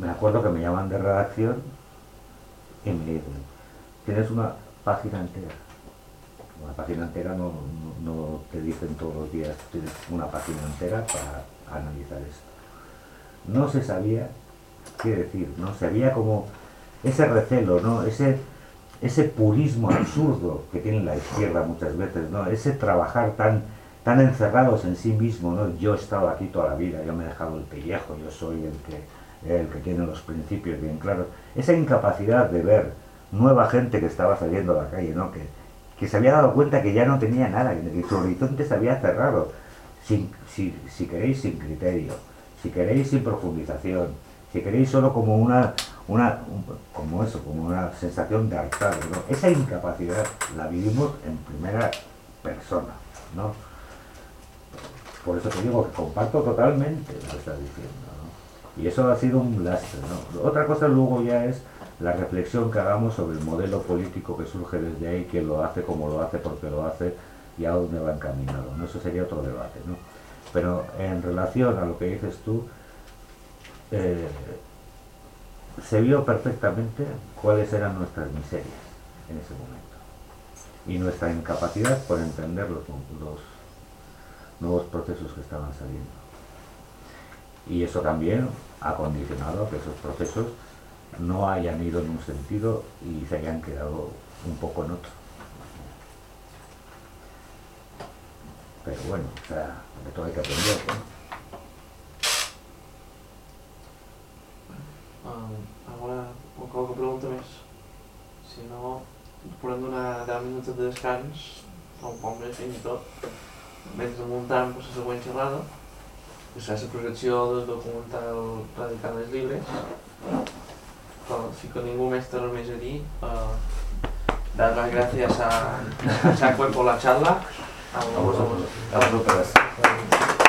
me acuerdo que me llaman de redacción y me dicen, tienes una página entera. Una página entera no, no, te dicen todos los días, tienes una página entera para analizar esto. No se sabía qué decir, ¿no? Se había como ese recelo, ¿no? Ese, ese purismo absurdo que tiene la izquierda muchas veces, ¿no? Ese trabajar tan, tan encerrados en sí mismo, ¿no? Yo he estado aquí toda la vida, yo me he dejado el pellejo, yo soy el que, el que tiene los principios bien claros. Esa incapacidad de ver nueva gente que estaba saliendo a la calle, ¿no? Que, que se había dado cuenta que ya no tenía nada, que su horizonte se había cerrado, sin, si, queréis sin criterio, si queréis sin profundización, si queréis solo como una, una un, como eso, como una sensación de hartazgo, ¿no? Esa incapacidad la vivimos en primera persona, ¿no? Por eso te digo que comparto totalmente lo que estás diciendo. Y eso ha sido un lastre. Otra cosa luego ya es la reflexión que hagamos sobre el modelo político que surge desde ahí, que lo hace como lo hace, porque lo hace y a dónde va encaminado, ¿no? Eso sería otro debate, ¿no? Pero en relación a lo que dices tú, eh, se vio perfectamente cuáles eran nuestras miserias en ese momento y nuestra incapacidad por entender los nuevos procesos que estaban saliendo. Y eso también ha condicionado que esos procesos no hayan ido en un sentido y se hayan quedado un poco en otro. Pero bueno, o sea, de todo hay que aprender. ¿no? Uh, alguna qualque pregunta més? Si no, podem donar 10 minuts de descans, o un poc més fins i tot, mentre muntem pues, la següent xerrada, la projecció del documental Radicant els llibres. Però si que ningú més a dir, uh, dar las gracias a, [LAUGHS] a Chacue por la charla, a, A vosotros. a,